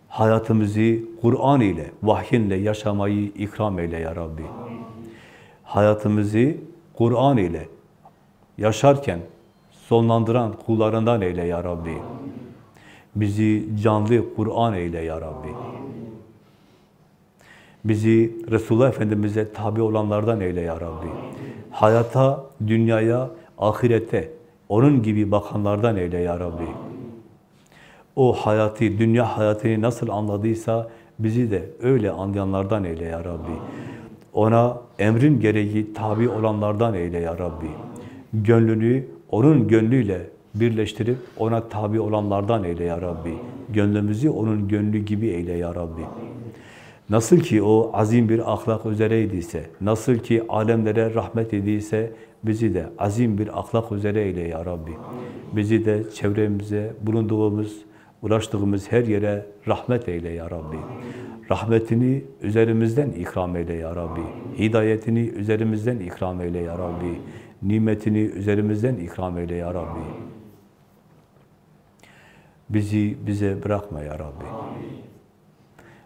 A: Hayatımızı Kur'an ile, vahyinle yaşamayı ikram eyle ya Rabbi. Hayatımızı Kur'an ile yaşarken sonlandıran kullarından eyle ya Rabbi. Bizi canlı Kur'an eyle ya Rabbi. Bizi Resulullah Efendimiz'e tabi olanlardan eyle ya Rabbi. Hayata, dünyaya, ahirete, onun gibi bakanlardan eyle ya Rabbi. O hayatı, dünya hayatını nasıl anladıysa bizi de öyle anlayanlardan eyle ya Rabbi. Ona emrin gereği tabi olanlardan eyle ya Rabbi. Gönlünü onun gönlüyle birleştirip ona tabi olanlardan eyle ya Rabbi. Gönlümüzü onun gönlü gibi eyle ya Rabbi. Nasıl ki o azim bir ahlak üzereydiyse, nasıl ki alemlere rahmet ediyse, bizi de azim bir ahlak üzere eyle ya Rabbi. Bizi de çevremize, bulunduğumuz, ulaştığımız her yere rahmet eyle ya Rabbi. Rahmetini üzerimizden ikram eyle ya Rabbi. Hidayetini üzerimizden ikram eyle ya Rabbi. Nimetini üzerimizden ikram eyle ya Rabbi. Bizi bize bırakma ya Rabbi.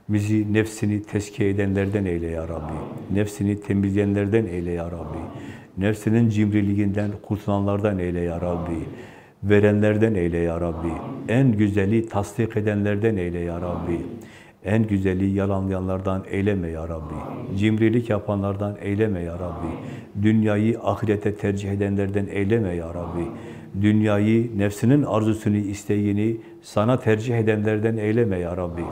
A: Bizi nefsini tezkiye edenlerden eyle ya Rabbi. Nefsini temizleyenlerden eyle ya Rabbi. Nefsinin cimriliğinden kurtulanlardan eyle ya Rabbi. Verenlerden eyle ya Rabbi. En güzeli tasdik edenlerden eyle ya Rabbi. En güzeli yalanlayanlardan eyleme ya Rabbi. Cimrilik yapanlardan eyleme ya Rabbi. Dünyayı ahirete tercih edenlerden eyleme ya Rabbi. Dünyayı, nefsinin arzusunu, isteğini sana tercih edenlerden eyleme ya Rabbi.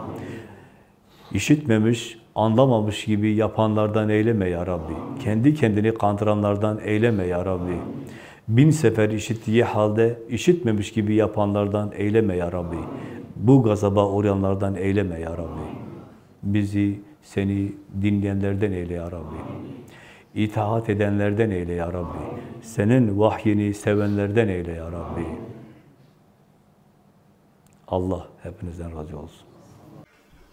A: İşitmemiş, anlamamış gibi yapanlardan eyleme ya Rabbi. Kendi kendini kandıranlardan eyleme ya Rabbi. Bin sefer işittiği halde işitmemiş gibi yapanlardan eyleme ya Rabbi. Bu gazaba uğrayanlardan eyleme ya Rabbi. Bizi seni dinleyenlerden eyle ya Rabbi. İtaat edenlerden eyle ya Rabbi. Senin vahyini sevenlerden eyle ya Rabbi. Allah hepinizden razı olsun.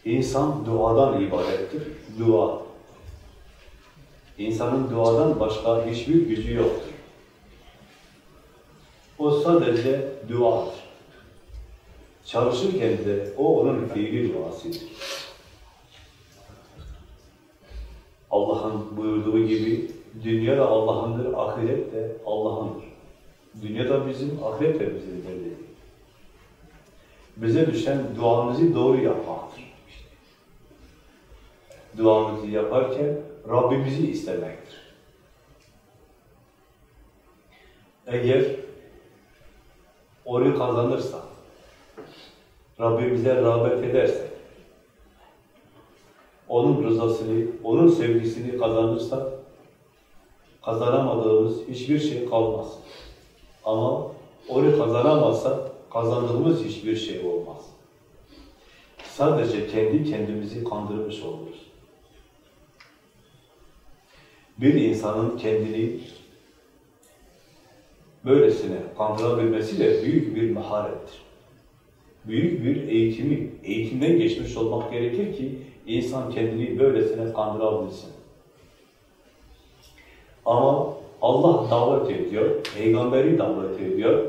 A: İnsan duadan ibarettir. Dua. İnsanın duadan başka hiçbir gücü yoktur. O sadece duadır. Çalışırken de o onun fiili duasıdır. Allah'ın buyurduğu gibi dünya da Allah'ındır, ahiret de Allah'ındır. Dünya da bizim, ahiret de bizim dedi. Bize düşen duamızı doğru yapmaktır. Duamızı yaparken Rabbimizi istemektir. Eğer onu kazanırsak, Rabbimize rağbet edersek, onun rızasını, onun sevgisini kazanırsak, kazanamadığımız hiçbir şey kalmaz. Ama onu kazanamazsak, kazandığımız hiçbir şey olmaz. Sadece kendi kendimizi kandırmış oluruz. Bir insanın kendini böylesine kandırabilmesi de büyük bir maharettir. Büyük bir eğitimi, eğitimden geçmiş olmak gerekir ki insan kendini böylesine kandırabilsin. Ama Allah davet ediyor, peygamberi davet ediyor,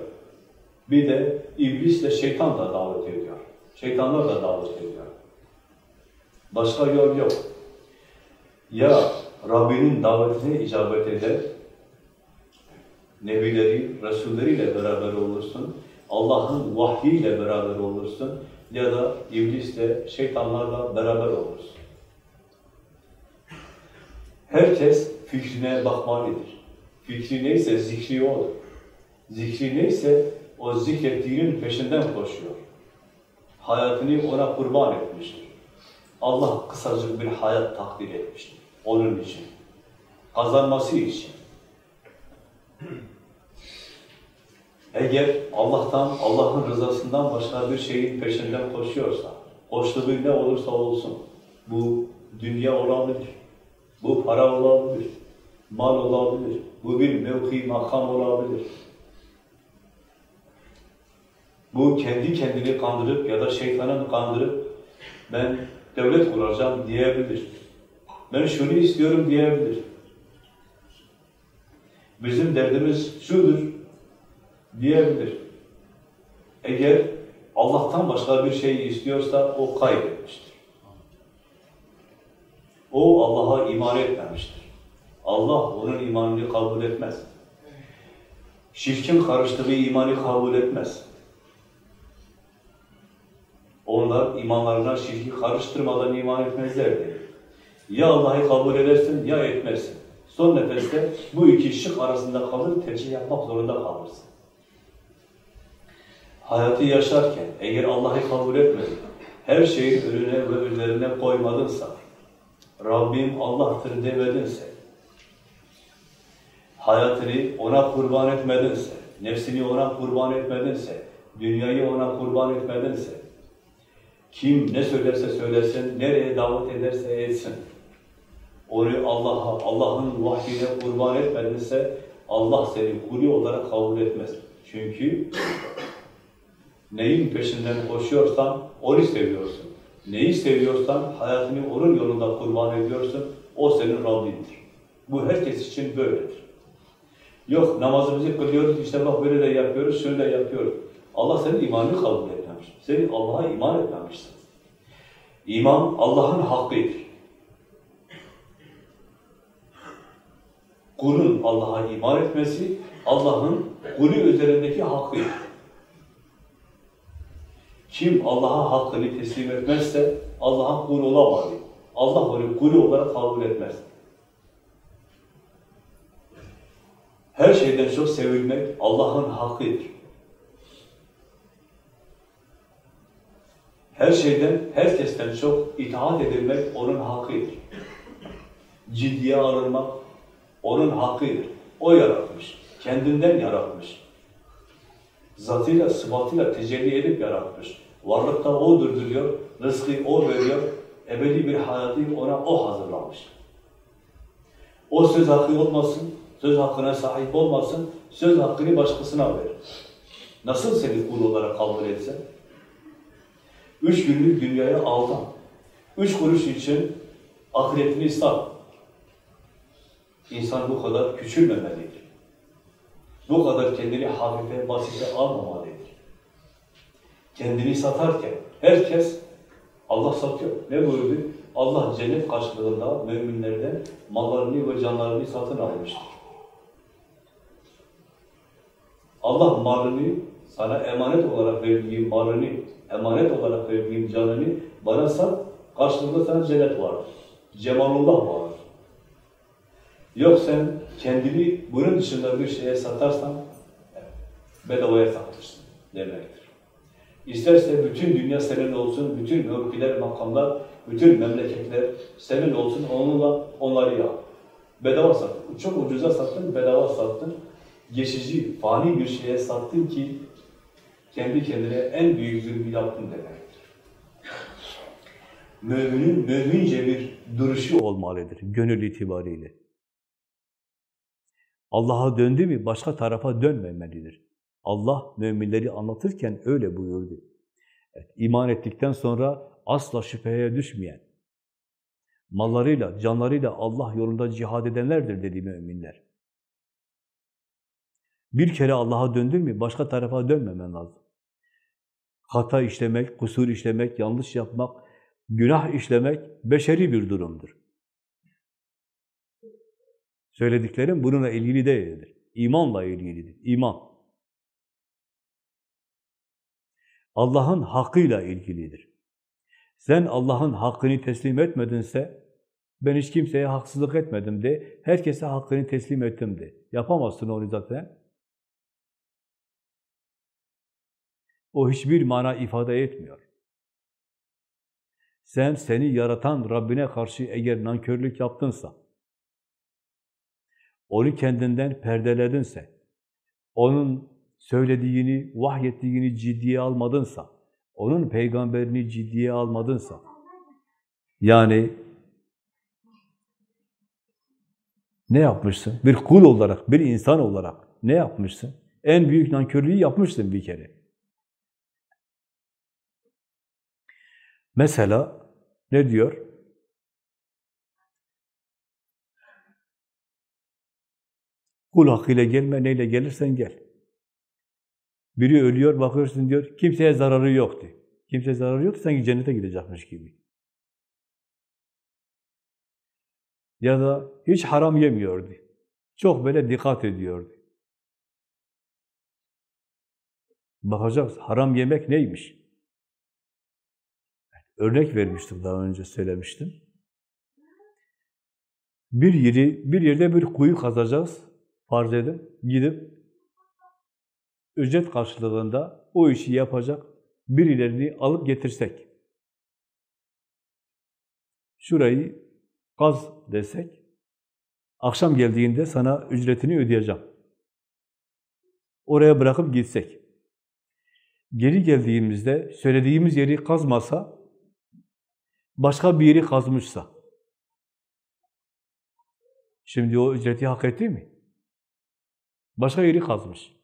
A: bir de iblisle şeytan da davet ediyor. Şeytanlar da davet ediyor. Başka yol yok. Ya Rabbinin davetine icabet eder, Nebileri, Resulleriyle beraber olursun, Allah'ın vahyiyle beraber olursun ya da iblisle, şeytanlarla beraber olursun. Herkes fikrine bakmalıdır. Fikri neyse zikri odur. Zikri neyse o zikrettiğinin peşinden koşuyor. Hayatını ona kurban etmiştir. Allah kısacık bir hayat takdir etmiştir. Onun için. Kazanması için. Eğer Allah'tan, Allah'ın rızasından başka bir şeyin peşinden koşuyorsa, koştuğu ne olursa olsun, bu dünya olabilir, bu para olabilir, mal olabilir, bu bir mevki, makam olabilir. Bu kendi kendini kandırıp ya da şeytanın kandırıp ben devlet kuracağım diyebilir. Ben şunu istiyorum diyebilir. Bizim derdimiz şudur diyebilir. Eğer Allah'tan başka bir şey istiyorsa o kaybetmiştir. O Allah'a iman etmemiştir. Allah onun imanını kabul etmez. Şirkin karıştığı imanı kabul etmez. Onlar imanlarına şirki karıştırmadan iman etmezlerdi. Ya Allah'ı kabul edersin ya etmezsin. Son nefeste bu iki şık arasında kalır, tercih yapmak zorunda kalırsın. Hayatı yaşarken eğer Allah'ı kabul etmedin, her şeyin önüne ve üzerine koymadınsa, Rabbim Allah'tır demedinse, hayatını ona kurban etmedinse, nefsini ona kurban etmedinse, dünyayı ona kurban etmedinse, kim ne söylerse söylesin, nereye davet ederse etsin, onu Allah'a, Allah'ın vahyine kurban etmedinse, Allah seni kuli olarak kabul etmez. Çünkü neyin peşinden koşuyorsan onu seviyorsun. Neyi seviyorsan hayatını onun yolunda kurban ediyorsun. O senin Rabbindir. Bu herkes için böyledir. Yok namazımızı kılıyoruz, işte bak böyle de yapıyoruz, şöyle de yapıyoruz. Allah senin imanını kabul etmemiş. Senin Allah'a iman etmemişsin. İman Allah'ın hakkıdır. Kulun Allah'a iman etmesi Allah'ın kulü üzerindeki hakkıdır. Kim Allah'a hakkını teslim etmezse Allah'a kul olamaz. Allah onu kulü olarak kabul etmez. Her şeyden çok sevilmek Allah'ın hakkıdır. Her şeyden, herkesten çok itaat edilmek onun hakkıdır. Ciddiye alınmak onun hakkıdır. O yaratmış, kendinden yaratmış. Zatıyla, sıfatıyla tecelli edip yaratmış. Varlıkta O durduruyor, rızkı O veriyor, ebedi bir hayatı ona O hazırlamış. O söz hakkı olmasın, söz hakkına sahip olmasın, söz hakkını başkasına verir. Nasıl seni kul olarak kabul etse? Üç günlük dünyaya aldan. Üç kuruş için ahiretini sat. İnsan bu kadar küçülmemelidir. Bu kadar kendini hafife, basite almamalıdır. Kendini satarken herkes Allah satıyor. Ne buyurdu? Allah cennet karşılığında müminlerden mallarını ve canlarını satın almıştır. Allah malını sana emanet olarak verdiğim malını, emanet olarak verdiğim canını bana sat, karşılığında sana cennet vardır. Cemalullah vardır. Yok sen kendini bunun dışında bir şeye satarsan bedavaya satmışsın demektir. İsterse bütün dünya senin olsun, bütün mevkiler, makamlar, bütün memleketler senin olsun, onunla onları yap. Bedava sattın. Çok ucuza sattın, bedava sattın. Geçici, fani bir şeye sattın ki kendi kendine en büyük zulmü yaptın demektir. Müminin mümince bir duruşu olmalıdır, gönül itibariyle. Allah'a döndü mü başka tarafa dönmemelidir. Allah müminleri anlatırken öyle buyurdu. Evet, iman ettikten sonra asla şüpheye düşmeyen, mallarıyla, canlarıyla Allah yolunda cihad edenlerdir dedi müminler. Bir kere Allah'a döndün mü başka tarafa dönmemen lazım. Hata işlemek, kusur işlemek, yanlış yapmak, günah işlemek beşeri bir durumdur. Söylediklerim bununla ilgili değildir. İmanla ilgilidir. İman. Allah'ın hakkıyla ilgilidir. Sen Allah'ın hakkını teslim etmedinse, ben hiç kimseye haksızlık etmedim de, herkese hakkını teslim ettim de. Yapamazsın onu zaten. O hiçbir mana ifade etmiyor. Sen seni yaratan Rabbine karşı eğer nankörlük yaptınsa, onu kendinden perdeledinse, onun söylediğini, vahyettiğini ciddiye almadınsa, onun peygamberini ciddiye almadınsa, yani ne yapmışsın? Bir kul olarak, bir insan olarak ne yapmışsın? En büyük nankörlüğü yapmışsın bir kere. Mesela ne diyor? Kul hakkıyla gelme, neyle gelirsen gel. Biri ölüyor, bakıyorsun diyor, kimseye zararı yoktu. Kimseye zararı yoktu, sanki cennete gidecekmiş gibi. Ya da hiç haram yemiyordu. Çok böyle dikkat ediyordu. Bakacağız, haram yemek neymiş? Örnek vermiştim daha önce söylemiştim. Bir yeri, bir yerde bir kuyu kazacağız. Farz edin, gidip ücret karşılığında o işi yapacak birilerini alıp getirsek. Şurayı kaz desek, akşam geldiğinde sana ücretini ödeyeceğim. Oraya bırakıp gitsek. Geri geldiğimizde söylediğimiz yeri kazmasa, başka bir yeri kazmışsa, şimdi o ücreti hak etti mi? Başka yeri kazmış.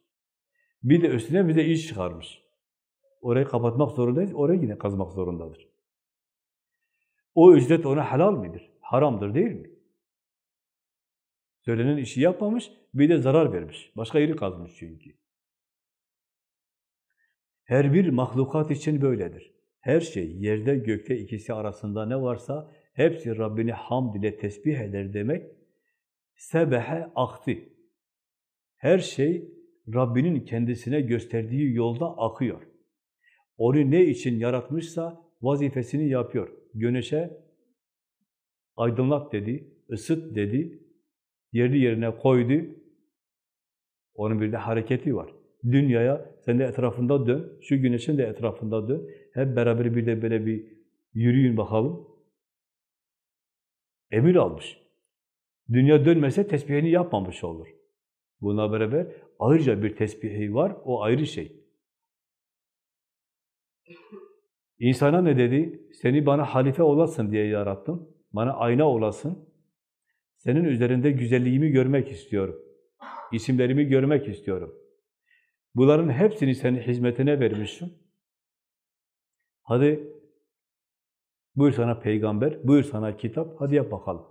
A: Bir de üstüne bize iş çıkarmış. Orayı kapatmak zorundayız, orayı yine kazmak zorundadır. O ücret ona helal midir? Haramdır değil mi? Söylenen işi yapmamış, bir de zarar vermiş. Başka yeri kazmış çünkü. Her bir mahlukat için böyledir. Her şey, yerde gökte ikisi arasında ne varsa hepsi Rabbini hamd ile tesbih eder demek. Sebehe aktı. Her şey Rabbinin kendisine gösterdiği yolda akıyor. Onu ne için yaratmışsa vazifesini yapıyor. Güneşe aydınlat dedi, ısıt dedi, yerli yerine koydu. Onun bir de hareketi var. Dünyaya sen de etrafında dön, şu güneşin de etrafında dön. Hep beraber bir de böyle bir yürüyün bakalım. Emir almış. Dünya dönmese tesbihini yapmamış olur. Buna beraber ayrıca bir tesbihi var, o ayrı şey. İnsana ne dedi? Seni bana halife olasın diye yarattım. Bana ayna olasın. Senin üzerinde güzelliğimi görmek istiyorum. İsimlerimi görmek istiyorum. Bunların hepsini senin hizmetine vermişim. Hadi buyur sana peygamber, buyur sana kitap, hadi yap bakalım.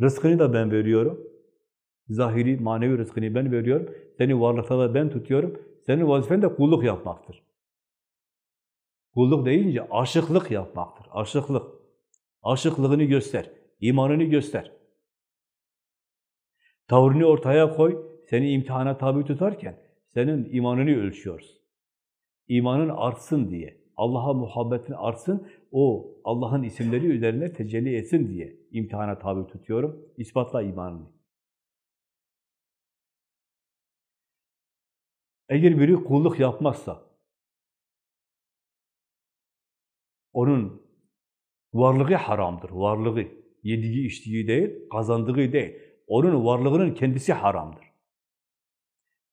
A: Rızkını da ben veriyorum. Zahiri, manevi rızkını ben veriyorum. Seni varlıkta da ben tutuyorum. Senin vazifen de kulluk yapmaktır. Kulluk deyince aşıklık yapmaktır. Aşıklık. Aşıklığını göster. imanını göster. Tavrını ortaya koy. Seni imtihana tabi tutarken senin imanını ölçüyoruz. İmanın artsın diye. Allah'a muhabbetin artsın. O Allah'ın isimleri üzerine tecelli etsin diye imtihana tabi tutuyorum. İspatla imanını. Eğer biri kulluk yapmazsa, onun varlığı haramdır, varlığı. Yediği, içtiği değil, kazandığı değil. Onun varlığının kendisi haramdır.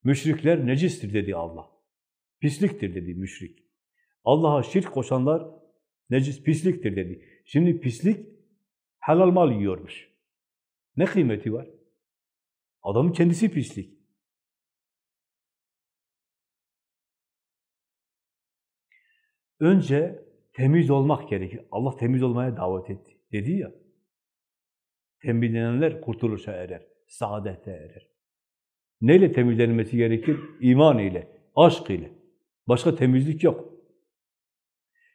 A: Müşrikler necistir dedi Allah. Pisliktir dedi müşrik. Allah'a şirk koşanlar necis, pisliktir dedi. Şimdi pislik helal mal yiyormuş. Ne kıymeti var? Adamın kendisi pislik. Önce temiz olmak gerekir. Allah temiz olmaya davet etti. Dedi ya. Temizlenenler kurtuluşa erer, saadete erer. Neyle temizlenmesi gerekir? İman ile, aşk ile. Başka temizlik yok.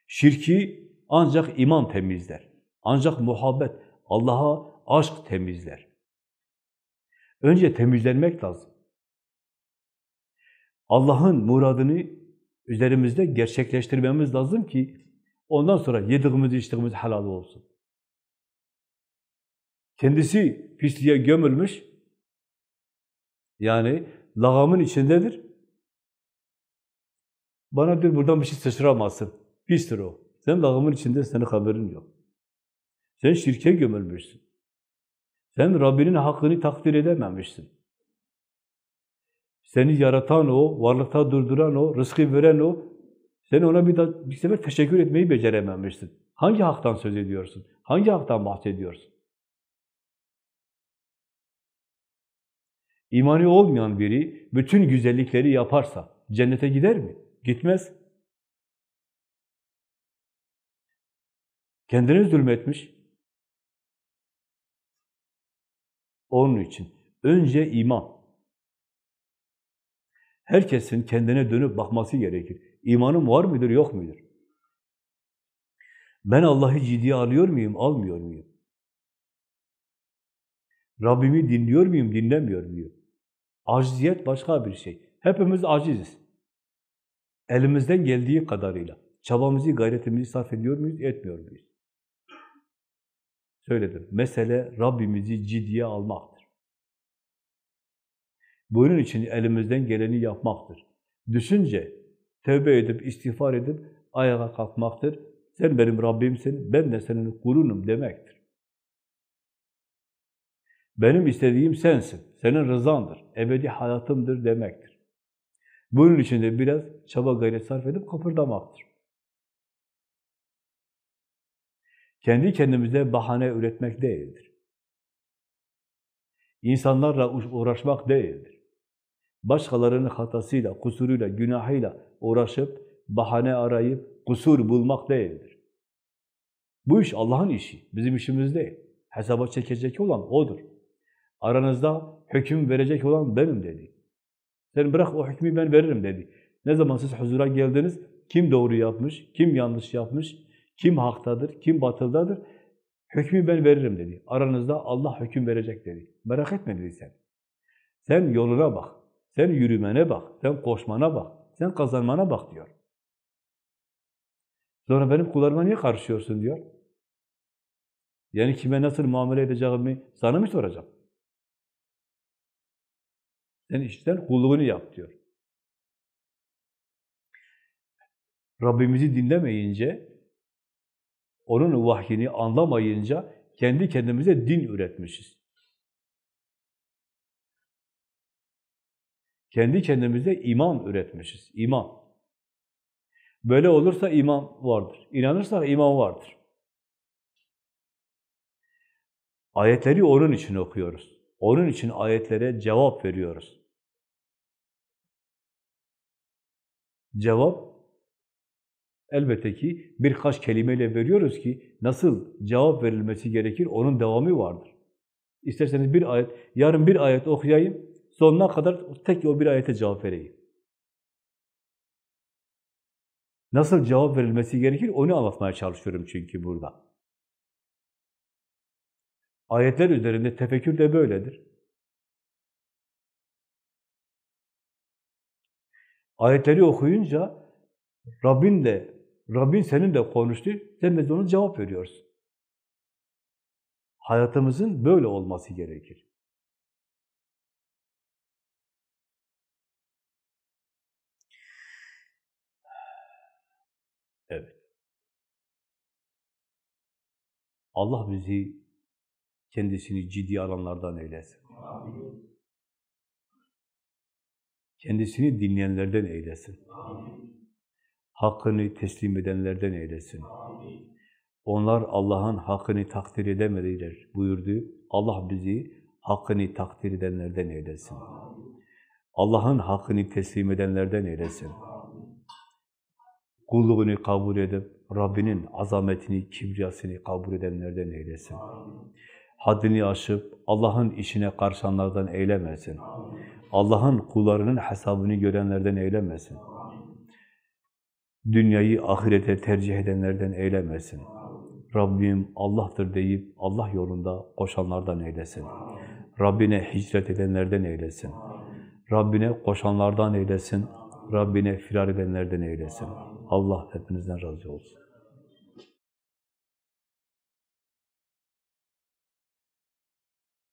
A: Şirki ancak iman temizler. Ancak muhabbet, Allah'a aşk temizler. Önce temizlenmek lazım. Allah'ın muradını üzerimizde gerçekleştirmemiz lazım ki ondan sonra yediğimiz, içtiğimiz halal olsun. Kendisi pisliğe gömülmüş, yani lağamın içindedir. Bana diyor buradan bir şey sıçramazsın. Pistir o. Sen lağımın içinde senin haberin yok. Sen şirke gömülmüşsün. Sen Rabbinin hakkını takdir edememişsin. Seni yaratan o, varlıkta durduran o, rızkı veren o, sen ona bir, da, bir sefer teşekkür etmeyi becerememişsin. Hangi haktan söz ediyorsun? Hangi haktan bahsediyorsun? İmanı olmayan biri bütün güzellikleri yaparsa cennete gider mi? Gitmez. Kendine zulmetmiş. Onun için önce iman. Herkesin kendine dönüp bakması gerekir. İmanım var mıdır, yok mudur? Ben Allah'ı ciddiye alıyor muyum, almıyor muyum? Rabbimi dinliyor muyum, dinlemiyor muyum? Aciziyet başka bir şey. Hepimiz aciziz. Elimizden geldiği kadarıyla çabamızı, gayretimizi sarf ediyor muyuz, etmiyor muyuz? Söyledim. Mesele Rabbimizi ciddiye almaktır. Bunun için elimizden geleni yapmaktır. Düşünce, tövbe edip, istiğfar edip ayağa kalkmaktır. Sen benim Rabbimsin, ben de senin kulunum demektir. Benim istediğim sensin, senin rızandır, ebedi hayatımdır demektir. Bunun için de biraz çaba gayret sarf edip kıpırdamaktır. Kendi kendimize bahane üretmek değildir. İnsanlarla uğraşmak değildir. Başkalarının hatasıyla, kusuruyla, günahıyla uğraşıp, bahane arayıp, kusur bulmak değildir. Bu iş Allah'ın işi, bizim işimiz değil. Hesaba çekecek olan O'dur. Aranızda hüküm verecek olan benim dedi. Sen bırak o hükmü ben veririm dedi. Ne zaman siz huzura geldiniz, kim doğru yapmış, kim yanlış yapmış, kim haktadır, kim batıldadır, hükmü ben veririm dedi. Aranızda Allah hüküm verecek dedi. Merak etme dedi sen. Sen yoluna bak, sen yürümene bak, sen koşmana bak, sen kazanmana bak diyor. Sonra benim kullarıma niye karışıyorsun diyor. Yani kime nasıl muamele edeceğimi sana mı soracağım? Sen işten kulluğunu yap diyor. Rabbimizi dinlemeyince, onun vahyini anlamayınca kendi kendimize din üretmişiz. Kendi kendimize iman üretmişiz, iman. Böyle olursa iman vardır. İnanırsak iman vardır. Ayetleri onun için okuyoruz. Onun için ayetlere cevap veriyoruz. Cevap elbette ki birkaç kelimeyle veriyoruz ki nasıl cevap verilmesi gerekir onun devamı vardır. İsterseniz bir ayet, yarın bir ayet okuyayım, sonuna kadar tek o bir ayete cevap vereyim. Nasıl cevap verilmesi gerekir onu anlatmaya çalışıyorum çünkü burada. Ayetler üzerinde tefekkür de böyledir. Ayetleri okuyunca Rabbin de, Rabbin senin de konuştu, sen de ona cevap veriyorsun. Hayatımızın böyle olması gerekir. Evet. Allah bizi kendisini ciddi alanlardan eylesin. Amin. Kendisini dinleyenlerden eylesin. Amin. Hakkını teslim edenlerden eylesin. Amin. Onlar Allah'ın hakkını takdir edemediler buyurdu. Allah bizi hakkını takdir edenlerden eylesin. Allah'ın hakkını teslim edenlerden eylesin. Kulluğunu kabul edip Rabbinin azametini, kibriyasını kabul edenlerden eylesin. Haddini aşıp Allah'ın işine karşılanlardan eylemesin. Allah'ın kullarının hesabını görenlerden eylemesin. Dünyayı ahirete tercih edenlerden eylemesin. Rabbim Allah'tır deyip Allah yolunda koşanlardan eylesin. Rabbine hicret edenlerden eylesin. Rabbine koşanlardan eylesin. Rabbine firar edenlerden eylesin. Allah hepinizden razı olsun.